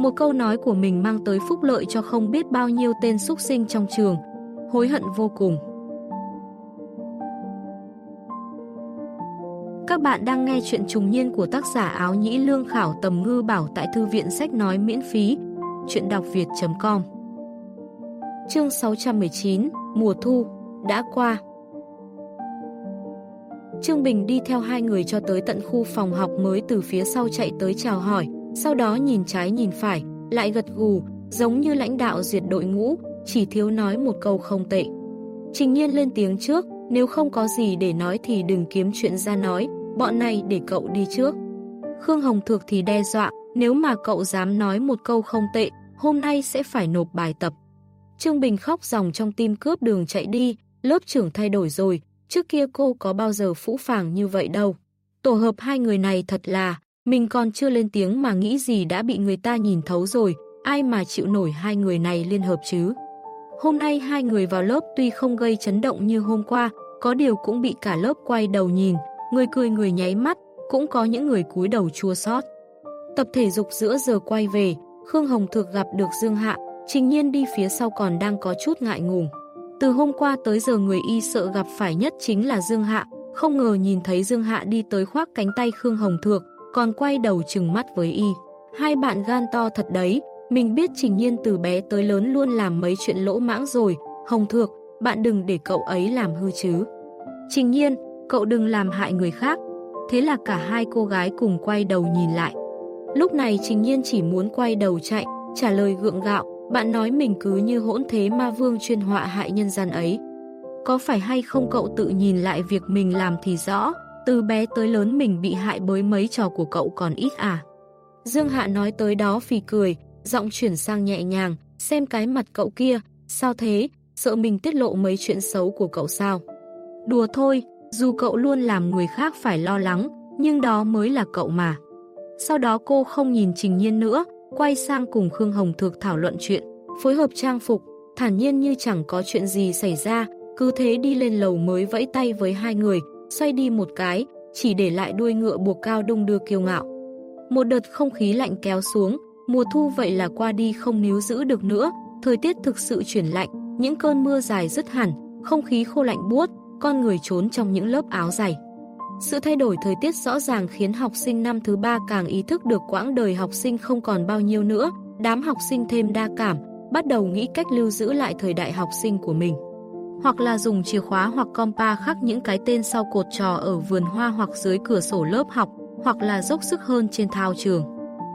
Một câu nói của mình mang tới phúc lợi cho không biết bao nhiêu tên súc sinh trong trường, hối hận vô cùng. Các bạn đang nghe chuyện trùng niên của tác giả áo nhĩ lương khảo tầm ngư bảo tại thư viện sách nói miễn phí, chuyện đọc việt.com Chương 619, mùa thu, đã qua. Trương Bình đi theo hai người cho tới tận khu phòng học mới từ phía sau chạy tới chào hỏi, sau đó nhìn trái nhìn phải, lại gật gù, giống như lãnh đạo duyệt đội ngũ, chỉ thiếu nói một câu không tệ. Trình nhiên lên tiếng trước, nếu không có gì để nói thì đừng kiếm chuyện ra nói, bọn này để cậu đi trước. Khương Hồng Thược thì đe dọa, nếu mà cậu dám nói một câu không tệ, hôm nay sẽ phải nộp bài tập. Trương Bình khóc dòng trong tim cướp đường chạy đi, lớp trưởng thay đổi rồi, trước kia cô có bao giờ phũ phàng như vậy đâu. Tổ hợp hai người này thật là, mình còn chưa lên tiếng mà nghĩ gì đã bị người ta nhìn thấu rồi, ai mà chịu nổi hai người này liên hợp chứ. Hôm nay hai người vào lớp tuy không gây chấn động như hôm qua, có điều cũng bị cả lớp quay đầu nhìn, người cười người nháy mắt, cũng có những người cúi đầu chua xót. Tập thể dục giữa giờ quay về, Khương Hồng Thược gặp được Dương Hạ, Trình Nhiên đi phía sau còn đang có chút ngại ngùng. Từ hôm qua tới giờ người y sợ gặp phải nhất chính là Dương Hạ, không ngờ nhìn thấy Dương Hạ đi tới khoác cánh tay Khương Hồng Thược, còn quay đầu chừng mắt với y. Hai bạn gan to thật đấy, mình biết Trình Nhiên từ bé tới lớn luôn làm mấy chuyện lỗ mãng rồi, Hồng Thược, bạn đừng để cậu ấy làm hư chứ. Trình Nhiên, cậu đừng làm hại người khác. Thế là cả hai cô gái cùng quay đầu nhìn lại. Lúc này Trình Nhiên chỉ muốn quay đầu chạy, trả lời gượng gạo, bạn nói mình cứ như hỗn thế ma vương chuyên họa hại nhân gian ấy. Có phải hay không cậu tự nhìn lại việc mình làm thì rõ, từ bé tới lớn mình bị hại bởi mấy trò của cậu còn ít à. Dương Hạ nói tới đó phì cười, giọng chuyển sang nhẹ nhàng, xem cái mặt cậu kia, sao thế, sợ mình tiết lộ mấy chuyện xấu của cậu sao. Đùa thôi, dù cậu luôn làm người khác phải lo lắng, nhưng đó mới là cậu mà. Sau đó cô không nhìn Trình Nhiên nữa, quay sang cùng Khương Hồng Thược thảo luận chuyện, phối hợp trang phục, thản nhiên như chẳng có chuyện gì xảy ra, cứ thế đi lên lầu mới vẫy tay với hai người, xoay đi một cái, chỉ để lại đuôi ngựa buộc cao đung đưa kiêu ngạo. Một đợt không khí lạnh kéo xuống, mùa thu vậy là qua đi không níu giữ được nữa, thời tiết thực sự chuyển lạnh, những cơn mưa dài dứt hẳn, không khí khô lạnh buốt, con người trốn trong những lớp áo dày. Sự thay đổi thời tiết rõ ràng khiến học sinh năm thứ ba càng ý thức được quãng đời học sinh không còn bao nhiêu nữa, đám học sinh thêm đa cảm, bắt đầu nghĩ cách lưu giữ lại thời đại học sinh của mình. Hoặc là dùng chìa khóa hoặc compa khắc những cái tên sau cột trò ở vườn hoa hoặc dưới cửa sổ lớp học, hoặc là dốc sức hơn trên thao trường.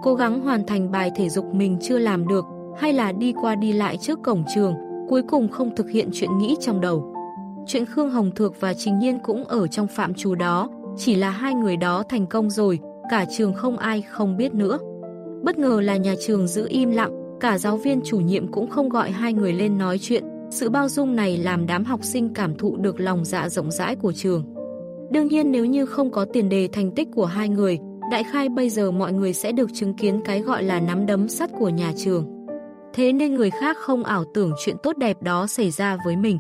Cố gắng hoàn thành bài thể dục mình chưa làm được, hay là đi qua đi lại trước cổng trường, cuối cùng không thực hiện chuyện nghĩ trong đầu. Chuyện Khương Hồng Thược và Trình Nhiên cũng ở trong phạm trù đó, chỉ là hai người đó thành công rồi, cả trường không ai không biết nữa. Bất ngờ là nhà trường giữ im lặng, cả giáo viên chủ nhiệm cũng không gọi hai người lên nói chuyện, sự bao dung này làm đám học sinh cảm thụ được lòng dạ rộng rãi của trường. Đương nhiên nếu như không có tiền đề thành tích của hai người, đại khai bây giờ mọi người sẽ được chứng kiến cái gọi là nắm đấm sắt của nhà trường. Thế nên người khác không ảo tưởng chuyện tốt đẹp đó xảy ra với mình.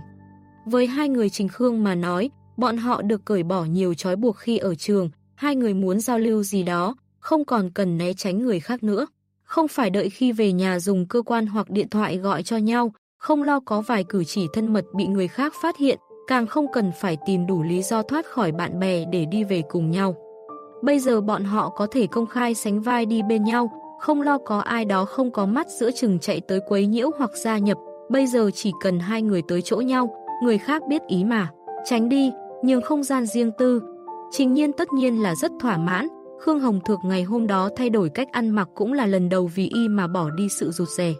Với hai người Trình Khương mà nói, bọn họ được cởi bỏ nhiều trói buộc khi ở trường, hai người muốn giao lưu gì đó, không còn cần né tránh người khác nữa. Không phải đợi khi về nhà dùng cơ quan hoặc điện thoại gọi cho nhau, không lo có vài cử chỉ thân mật bị người khác phát hiện, càng không cần phải tìm đủ lý do thoát khỏi bạn bè để đi về cùng nhau. Bây giờ bọn họ có thể công khai sánh vai đi bên nhau, không lo có ai đó không có mắt giữa chừng chạy tới quấy nhiễu hoặc gia nhập, bây giờ chỉ cần hai người tới chỗ nhau, người khác biết ý mà. Tránh đi, nhường không gian riêng tư. Trình nhiên tất nhiên là rất thỏa mãn, Khương Hồng Thược ngày hôm đó thay đổi cách ăn mặc cũng là lần đầu vì y mà bỏ đi sự rụt rè.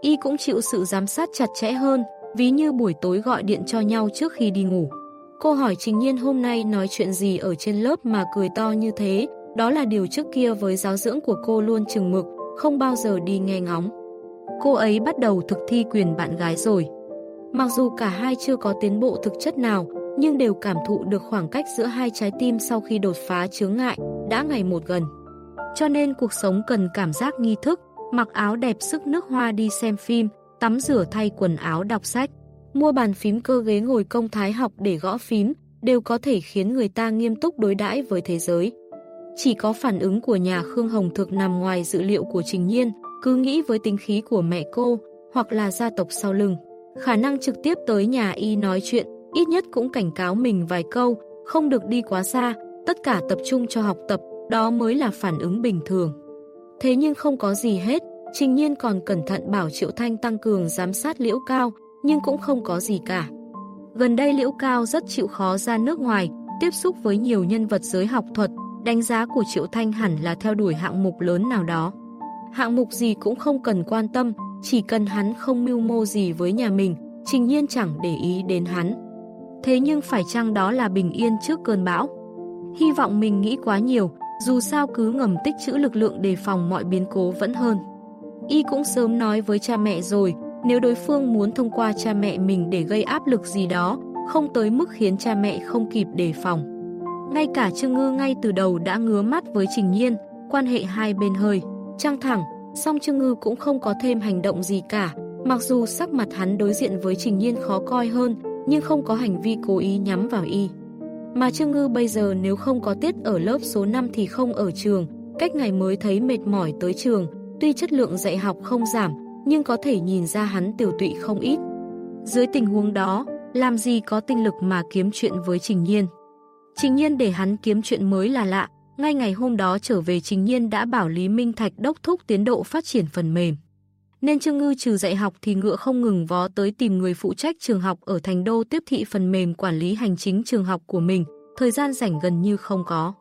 Y cũng chịu sự giám sát chặt chẽ hơn, ví như buổi tối gọi điện cho nhau trước khi đi ngủ. Cô hỏi Trình Nhiên hôm nay nói chuyện gì ở trên lớp mà cười to như thế, đó là điều trước kia với giáo dưỡng của cô luôn chừng mực, không bao giờ đi nghe ngóng. Cô ấy bắt đầu thực thi quyền bạn gái rồi. Mặc dù cả hai chưa có tiến bộ thực chất nào, nhưng đều cảm thụ được khoảng cách giữa hai trái tim sau khi đột phá chướng ngại, đã ngày một gần. Cho nên cuộc sống cần cảm giác nghi thức, mặc áo đẹp sức nước hoa đi xem phim, tắm rửa thay quần áo đọc sách, mua bàn phím cơ ghế ngồi công thái học để gõ phím, đều có thể khiến người ta nghiêm túc đối đãi với thế giới. Chỉ có phản ứng của nhà Khương Hồng thực nằm ngoài dự liệu của Trình Nhiên, cứ nghĩ với tính khí của mẹ cô, hoặc là gia tộc sau lưng. Khả năng trực tiếp tới nhà y nói chuyện, ít nhất cũng cảnh cáo mình vài câu, không được đi quá xa, tất cả tập trung cho học tập, đó mới là phản ứng bình thường. Thế nhưng không có gì hết, Trình Nhiên còn cẩn thận bảo Triệu Thanh tăng cường giám sát Liễu Cao, nhưng cũng không có gì cả. Gần đây Liễu Cao rất chịu khó ra nước ngoài, tiếp xúc với nhiều nhân vật giới học thuật, đánh giá của Triệu Thanh hẳn là theo đuổi hạng mục lớn nào đó. Hạng mục gì cũng không cần quan tâm, chỉ cần hắn không mưu mô gì với nhà mình, Trình Nhiên chẳng để ý đến hắn. Thế nhưng phải chăng đó là bình yên trước cơn bão? Hy vọng mình nghĩ quá nhiều, dù sao cứ ngầm tích trữ lực lượng đề phòng mọi biến cố vẫn hơn. Y cũng sớm nói với cha mẹ rồi, nếu đối phương muốn thông qua cha mẹ mình để gây áp lực gì đó, không tới mức khiến cha mẹ không kịp đề phòng. Ngay cả Trương Ngư ngay từ đầu đã ngứa mắt với Trình Nhiên, quan hệ hai bên hơi, trăng thẳng, Song Trương Ngư cũng không có thêm hành động gì cả, mặc dù sắc mặt hắn đối diện với Trình Nhiên khó coi hơn, nhưng không có hành vi cố ý nhắm vào y. Mà Trương Ngư bây giờ nếu không có tiết ở lớp số 5 thì không ở trường, cách ngày mới thấy mệt mỏi tới trường, tuy chất lượng dạy học không giảm, nhưng có thể nhìn ra hắn tiểu tụy không ít. Dưới tình huống đó, làm gì có tinh lực mà kiếm chuyện với Trình Nhiên. Trình Nhiên để hắn kiếm chuyện mới là lạ, ngay ngày hôm đó trở về Trình Nhiên đã bảo Lý Minh Thạch đốc thúc tiến độ phát triển phần mềm. Nên Trương Ngư trừ dạy học thì ngựa không ngừng vó tới tìm người phụ trách trường học ở Thành Đô tiếp thị phần mềm quản lý hành chính trường học của mình, thời gian rảnh gần như không có.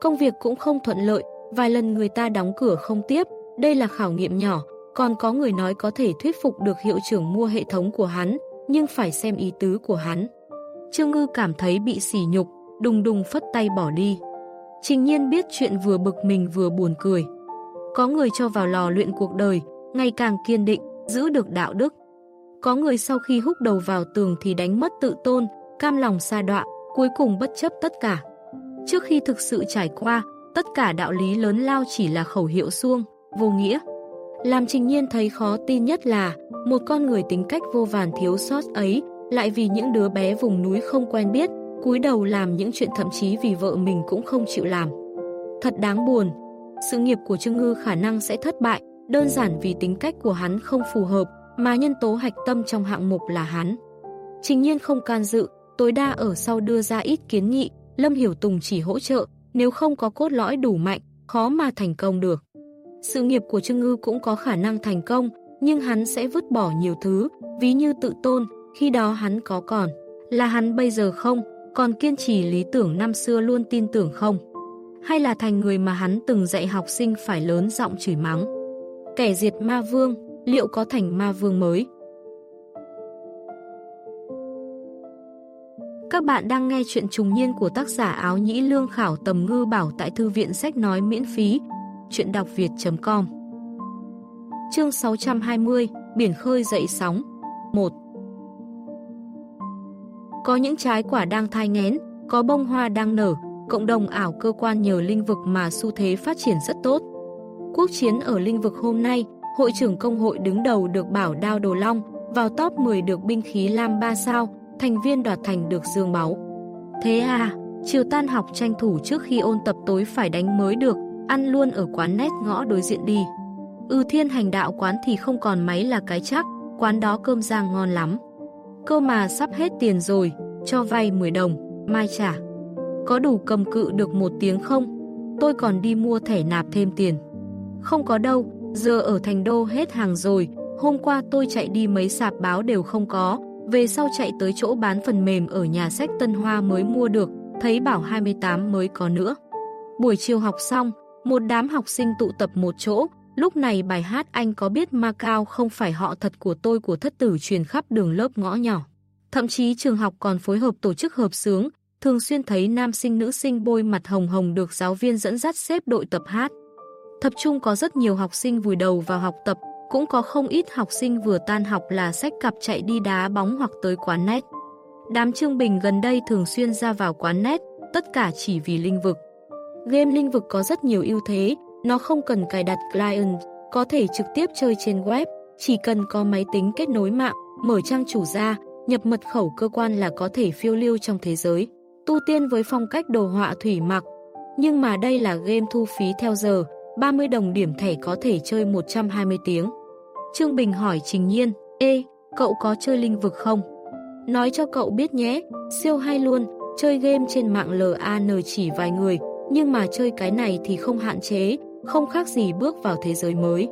Công việc cũng không thuận lợi, vài lần người ta đóng cửa không tiếp, đây là khảo nghiệm nhỏ, còn có người nói có thể thuyết phục được hiệu trưởng mua hệ thống của hắn, nhưng phải xem ý tứ của hắn. Trương Ngư cảm thấy bị sỉ nhục, đùng đùng phất tay bỏ đi. Trình nhiên biết chuyện vừa bực mình vừa buồn cười. Có người cho vào lò luyện cuộc đời, ngày càng kiên định, giữ được đạo đức. Có người sau khi húc đầu vào tường thì đánh mất tự tôn, cam lòng xa đọa, cuối cùng bất chấp tất cả. Trước khi thực sự trải qua, tất cả đạo lý lớn lao chỉ là khẩu hiệu xuông, vô nghĩa. Làm trình nhiên thấy khó tin nhất là một con người tính cách vô vàn thiếu sót ấy lại vì những đứa bé vùng núi không quen biết, cúi đầu làm những chuyện thậm chí vì vợ mình cũng không chịu làm. Thật đáng buồn, sự nghiệp của Trương Ngư khả năng sẽ thất bại, đơn giản vì tính cách của hắn không phù hợp, mà nhân tố hạch tâm trong hạng mục là hắn. Trình nhiên không can dự, tối đa ở sau đưa ra ít kiến nghị, Lâm Hiểu Tùng chỉ hỗ trợ, nếu không có cốt lõi đủ mạnh, khó mà thành công được. Sự nghiệp của Trương Ngư cũng có khả năng thành công, nhưng hắn sẽ vứt bỏ nhiều thứ, ví như tự tôn, khi đó hắn có còn. Là hắn bây giờ không, còn kiên trì lý tưởng năm xưa luôn tin tưởng không? Hay là thành người mà hắn từng dạy học sinh phải lớn giọng chửi mắng? Kẻ diệt ma vương, liệu có thành ma vương mới? Các bạn đang nghe chuyện trùng niên của tác giả áo nhĩ lương khảo tầm ngư bảo tại thư viện sách nói miễn phí. Chuyện đọc việt.com Chương 620 Biển khơi dậy sóng 1 có những trái quả đang thai ngén, có bông hoa đang nở, cộng đồng ảo cơ quan nhờ linh vực mà xu thế phát triển rất tốt. Quốc chiến ở linh vực hôm nay, hội trưởng công hội đứng đầu được bảo đao đồ long, vào top 10 được binh khí lam 3 sao, thành viên đoạt thành được dương máu. Thế à, chiều tan học tranh thủ trước khi ôn tập tối phải đánh mới được, ăn luôn ở quán nét ngõ đối diện đi. Ừ thiên hành đạo quán thì không còn máy là cái chắc, quán đó cơm rang ngon lắm. Cơ mà sắp hết tiền rồi, cho vay 10 đồng, mai trả. Có đủ cầm cự được một tiếng không? Tôi còn đi mua thẻ nạp thêm tiền. Không có đâu, giờ ở thành đô hết hàng rồi, hôm qua tôi chạy đi mấy sạp báo đều không có, về sau chạy tới chỗ bán phần mềm ở nhà sách Tân Hoa mới mua được, thấy bảo 28 mới có nữa. Buổi chiều học xong, một đám học sinh tụ tập một chỗ, lúc này bài hát anh có biết Macau không phải họ thật của tôi của thất tử truyền khắp đường lớp ngõ nhỏ. Thậm chí trường học còn phối hợp tổ chức hợp sướng, thường xuyên thấy nam sinh nữ sinh bôi mặt hồng hồng được giáo viên dẫn dắt xếp đội tập hát. Tập trung có rất nhiều học sinh vùi đầu vào học tập, cũng có không ít học sinh vừa tan học là sách cặp chạy đi đá bóng hoặc tới quán nét. Đám Trương Bình gần đây thường xuyên ra vào quán nét, tất cả chỉ vì linh vực. Game linh vực có rất nhiều ưu thế, nó không cần cài đặt client, có thể trực tiếp chơi trên web, chỉ cần có máy tính kết nối mạng, mở trang chủ ra, nhập mật khẩu cơ quan là có thể phiêu lưu trong thế giới. Tu tiên với phong cách đồ họa thủy mặc, nhưng mà đây là game thu phí theo giờ, 30 đồng điểm thẻ có thể chơi 120 tiếng. Trương Bình hỏi Trình Nhiên, Ê, cậu có chơi linh vực không? Nói cho cậu biết nhé, siêu hay luôn, chơi game trên mạng LAN chỉ vài người, nhưng mà chơi cái này thì không hạn chế, không khác gì bước vào thế giới mới.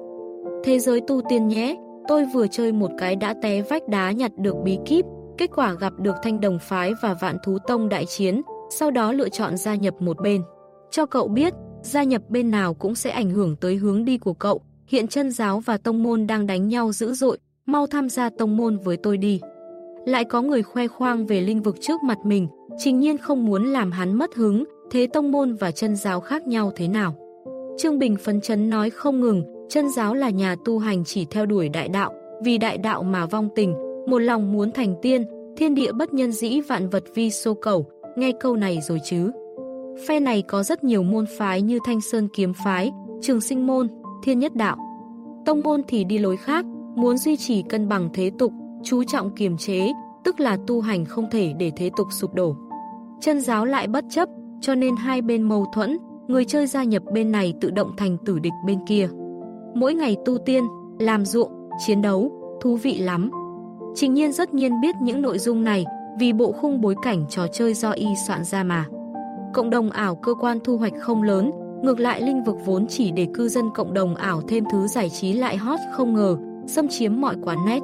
Thế giới tu tiên nhé, tôi vừa chơi một cái đã té vách đá nhặt được bí kíp, kết quả gặp được thanh đồng phái và vạn thú tông đại chiến, sau đó lựa chọn gia nhập một bên. Cho cậu biết, gia nhập bên nào cũng sẽ ảnh hưởng tới hướng đi của cậu, hiện chân giáo và tông môn đang đánh nhau dữ dội, mau tham gia tông môn với tôi đi. Lại có người khoe khoang về linh vực trước mặt mình, trình nhiên không muốn làm hắn mất hứng, thế tông môn và chân giáo khác nhau thế nào. Trương Bình phấn chấn nói không ngừng, chân giáo là nhà tu hành chỉ theo đuổi đại đạo, vì đại đạo mà vong tình, một lòng muốn thành tiên, thiên địa bất nhân dĩ vạn vật vi sô cầu, nghe câu này rồi chứ. Phe này có rất nhiều môn phái như Thanh Sơn Kiếm Phái, Trường Sinh Môn, Thiên Nhất Đạo. Tông môn thì đi lối khác, muốn duy trì cân bằng thế tục, chú trọng kiềm chế, tức là tu hành không thể để thế tục sụp đổ. Chân giáo lại bất chấp, cho nên hai bên mâu thuẫn, người chơi gia nhập bên này tự động thành tử địch bên kia. Mỗi ngày tu tiên, làm ruộng, chiến đấu, thú vị lắm. Trình nhiên rất nhiên biết những nội dung này vì bộ khung bối cảnh trò chơi do y soạn ra mà. Cộng đồng ảo cơ quan thu hoạch không lớn, ngược lại linh vực vốn chỉ để cư dân cộng đồng ảo thêm thứ giải trí lại hot không ngờ, xâm chiếm mọi quán nét.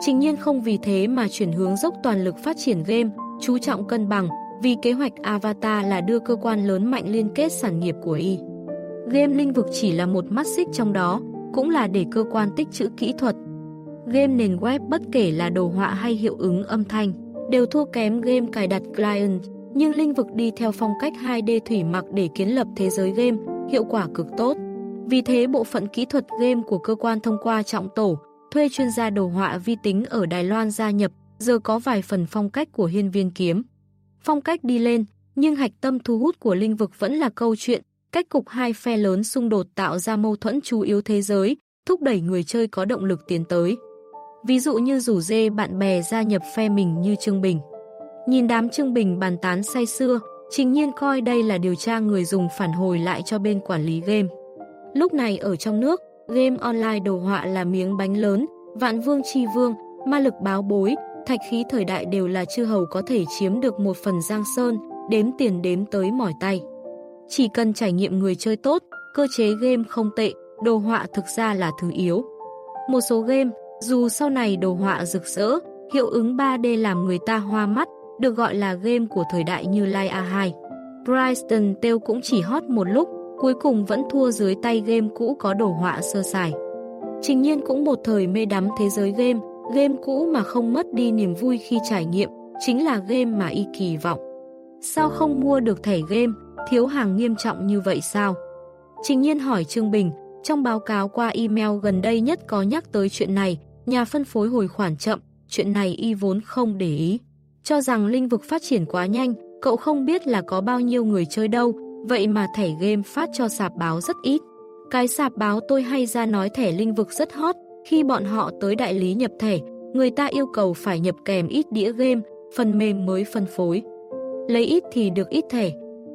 Trình nhiên không vì thế mà chuyển hướng dốc toàn lực phát triển game, chú trọng cân bằng, vì kế hoạch Avatar là đưa cơ quan lớn mạnh liên kết sản nghiệp của y. Game linh vực chỉ là một mắt xích trong đó, cũng là để cơ quan tích trữ kỹ thuật. Game nền web bất kể là đồ họa hay hiệu ứng âm thanh, đều thua kém game cài đặt client, nhưng linh vực đi theo phong cách 2D thủy mặc để kiến lập thế giới game, hiệu quả cực tốt. Vì thế bộ phận kỹ thuật game của cơ quan thông qua trọng tổ, thuê chuyên gia đồ họa vi tính ở Đài Loan gia nhập, giờ có vài phần phong cách của hiên viên kiếm. Phong cách đi lên, nhưng hạch tâm thu hút của linh vực vẫn là câu chuyện, cách cục hai phe lớn xung đột tạo ra mâu thuẫn chủ yếu thế giới, thúc đẩy người chơi có động lực tiến tới. Ví dụ như rủ dê bạn bè gia nhập phe mình như Trương Bình. Nhìn đám Trương Bình bàn tán say xưa, trình nhiên coi đây là điều tra người dùng phản hồi lại cho bên quản lý game. Lúc này ở trong nước, game online đồ họa là miếng bánh lớn, vạn vương chi vương, ma lực báo bối, thạch khí thời đại đều là chư hầu có thể chiếm được một phần giang sơn, đếm tiền đếm tới mỏi tay. Chỉ cần trải nghiệm người chơi tốt, cơ chế game không tệ, đồ họa thực ra là thứ yếu. Một số game, dù sau này đồ họa rực rỡ, hiệu ứng 3D làm người ta hoa mắt, được gọi là game của thời đại như Light A2. Bryston Tale cũng chỉ hot một lúc, cuối cùng vẫn thua dưới tay game cũ có đồ họa sơ sài. Trình nhiên cũng một thời mê đắm thế giới game, game cũ mà không mất đi niềm vui khi trải nghiệm, chính là game mà y kỳ vọng. Sao không mua được thẻ game, thiếu hàng nghiêm trọng như vậy sao? Trình nhiên hỏi Trương Bình, trong báo cáo qua email gần đây nhất có nhắc tới chuyện này, nhà phân phối hồi khoản chậm, chuyện này y vốn không để ý. Cho rằng linh vực phát triển quá nhanh, cậu không biết là có bao nhiêu người chơi đâu, vậy mà thẻ game phát cho sạp báo rất ít. Cái sạp báo tôi hay ra nói thẻ linh vực rất hot, khi bọn họ tới đại lý nhập thẻ, người ta yêu cầu phải nhập kèm ít đĩa game, phần mềm mới phân phối. Lấy ít thì được ít thẻ.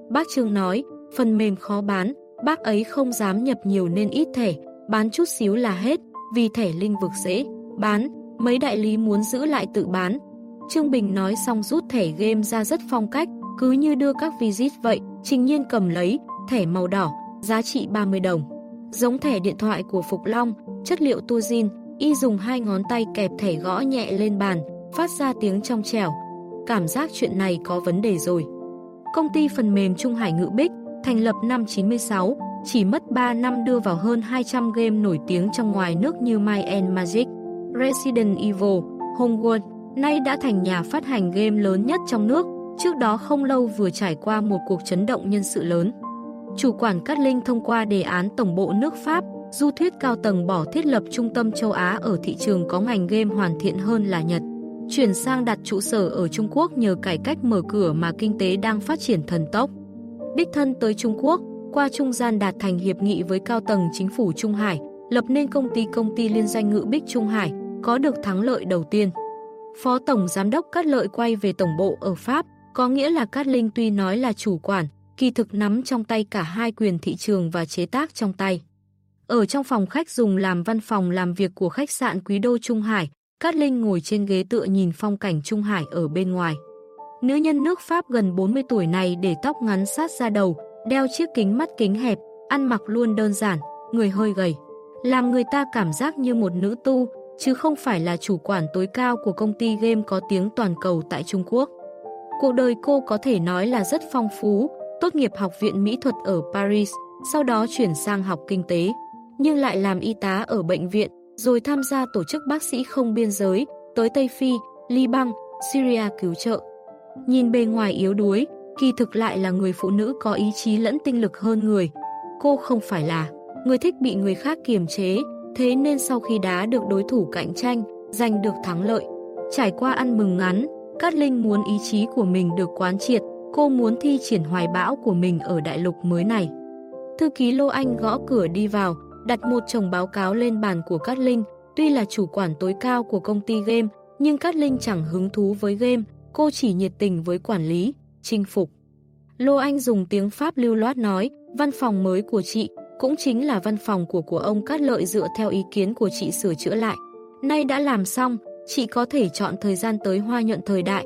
Bác Trương nói, phần mềm khó bán, bác ấy không dám nhập nhiều nên ít thẻ, bán chút xíu là hết, vì thẻ linh vực dễ bán, mấy đại lý muốn giữ lại tự bán. Trương Bình nói xong rút thẻ game ra rất phong cách, cứ như đưa các visit vậy, trình nhiên cầm lấy, thẻ màu đỏ, giá trị 30 đồng. Giống thẻ điện thoại của Phục Long, chất liệu tu zin, y dùng hai ngón tay kẹp thẻ gõ nhẹ lên bàn, phát ra tiếng trong trẻo. Cảm giác chuyện này có vấn đề rồi. Công ty phần mềm Trung Hải Ngự Bích, thành lập năm 96, chỉ mất 3 năm đưa vào hơn 200 game nổi tiếng trong ngoài nước như My and Magic, Resident Evil, Homeworld, nay đã thành nhà phát hành game lớn nhất trong nước, trước đó không lâu vừa trải qua một cuộc chấn động nhân sự lớn. Chủ quản Cát Linh thông qua đề án tổng bộ nước Pháp, du thuyết cao tầng bỏ thiết lập trung tâm châu Á ở thị trường có ngành game hoàn thiện hơn là Nhật. Chuyển sang đặt trụ sở ở Trung Quốc nhờ cải cách mở cửa mà kinh tế đang phát triển thần tốc. Đích thân tới Trung Quốc, qua trung gian đạt thành hiệp nghị với cao tầng chính phủ Trung Hải, lập nên công ty công ty liên doanh ngự Bích Trung Hải, có được thắng lợi đầu tiên. Phó Tổng Giám đốc Cát Lợi quay về tổng bộ ở Pháp, có nghĩa là Cát Linh tuy nói là chủ quản, kỳ thực nắm trong tay cả hai quyền thị trường và chế tác trong tay. Ở trong phòng khách dùng làm văn phòng làm việc của khách sạn Quý Đô Trung Hải, Cát Linh ngồi trên ghế tựa nhìn phong cảnh Trung Hải ở bên ngoài. Nữ nhân nước Pháp gần 40 tuổi này để tóc ngắn sát ra đầu, đeo chiếc kính mắt kính hẹp, ăn mặc luôn đơn giản, người hơi gầy. Làm người ta cảm giác như một nữ tu, chứ không phải là chủ quản tối cao của công ty game có tiếng toàn cầu tại Trung Quốc. Cuộc đời cô có thể nói là rất phong phú, tốt nghiệp học viện mỹ thuật ở Paris, sau đó chuyển sang học kinh tế, nhưng lại làm y tá ở bệnh viện, rồi tham gia tổ chức bác sĩ không biên giới, tới Tây Phi, Liban, Syria cứu trợ. Nhìn bề ngoài yếu đuối, kỳ thực lại là người phụ nữ có ý chí lẫn tinh lực hơn người. Cô không phải là người thích bị người khác kiềm chế, thế nên sau khi đá được đối thủ cạnh tranh, giành được thắng lợi. Trải qua ăn mừng ngắn, Cát Linh muốn ý chí của mình được quán triệt, cô muốn thi triển hoài bão của mình ở đại lục mới này. Thư ký Lô Anh gõ cửa đi vào, đặt một chồng báo cáo lên bàn của Cát Linh, tuy là chủ quản tối cao của công ty game, nhưng Cát Linh chẳng hứng thú với game, cô chỉ nhiệt tình với quản lý, chinh phục. Lô Anh dùng tiếng Pháp lưu loát nói, văn phòng mới của chị cũng chính là văn phòng của của ông Cát Lợi dựa theo ý kiến của chị sửa chữa lại. Nay đã làm xong, chị có thể chọn thời gian tới hoa nhuận thời đại,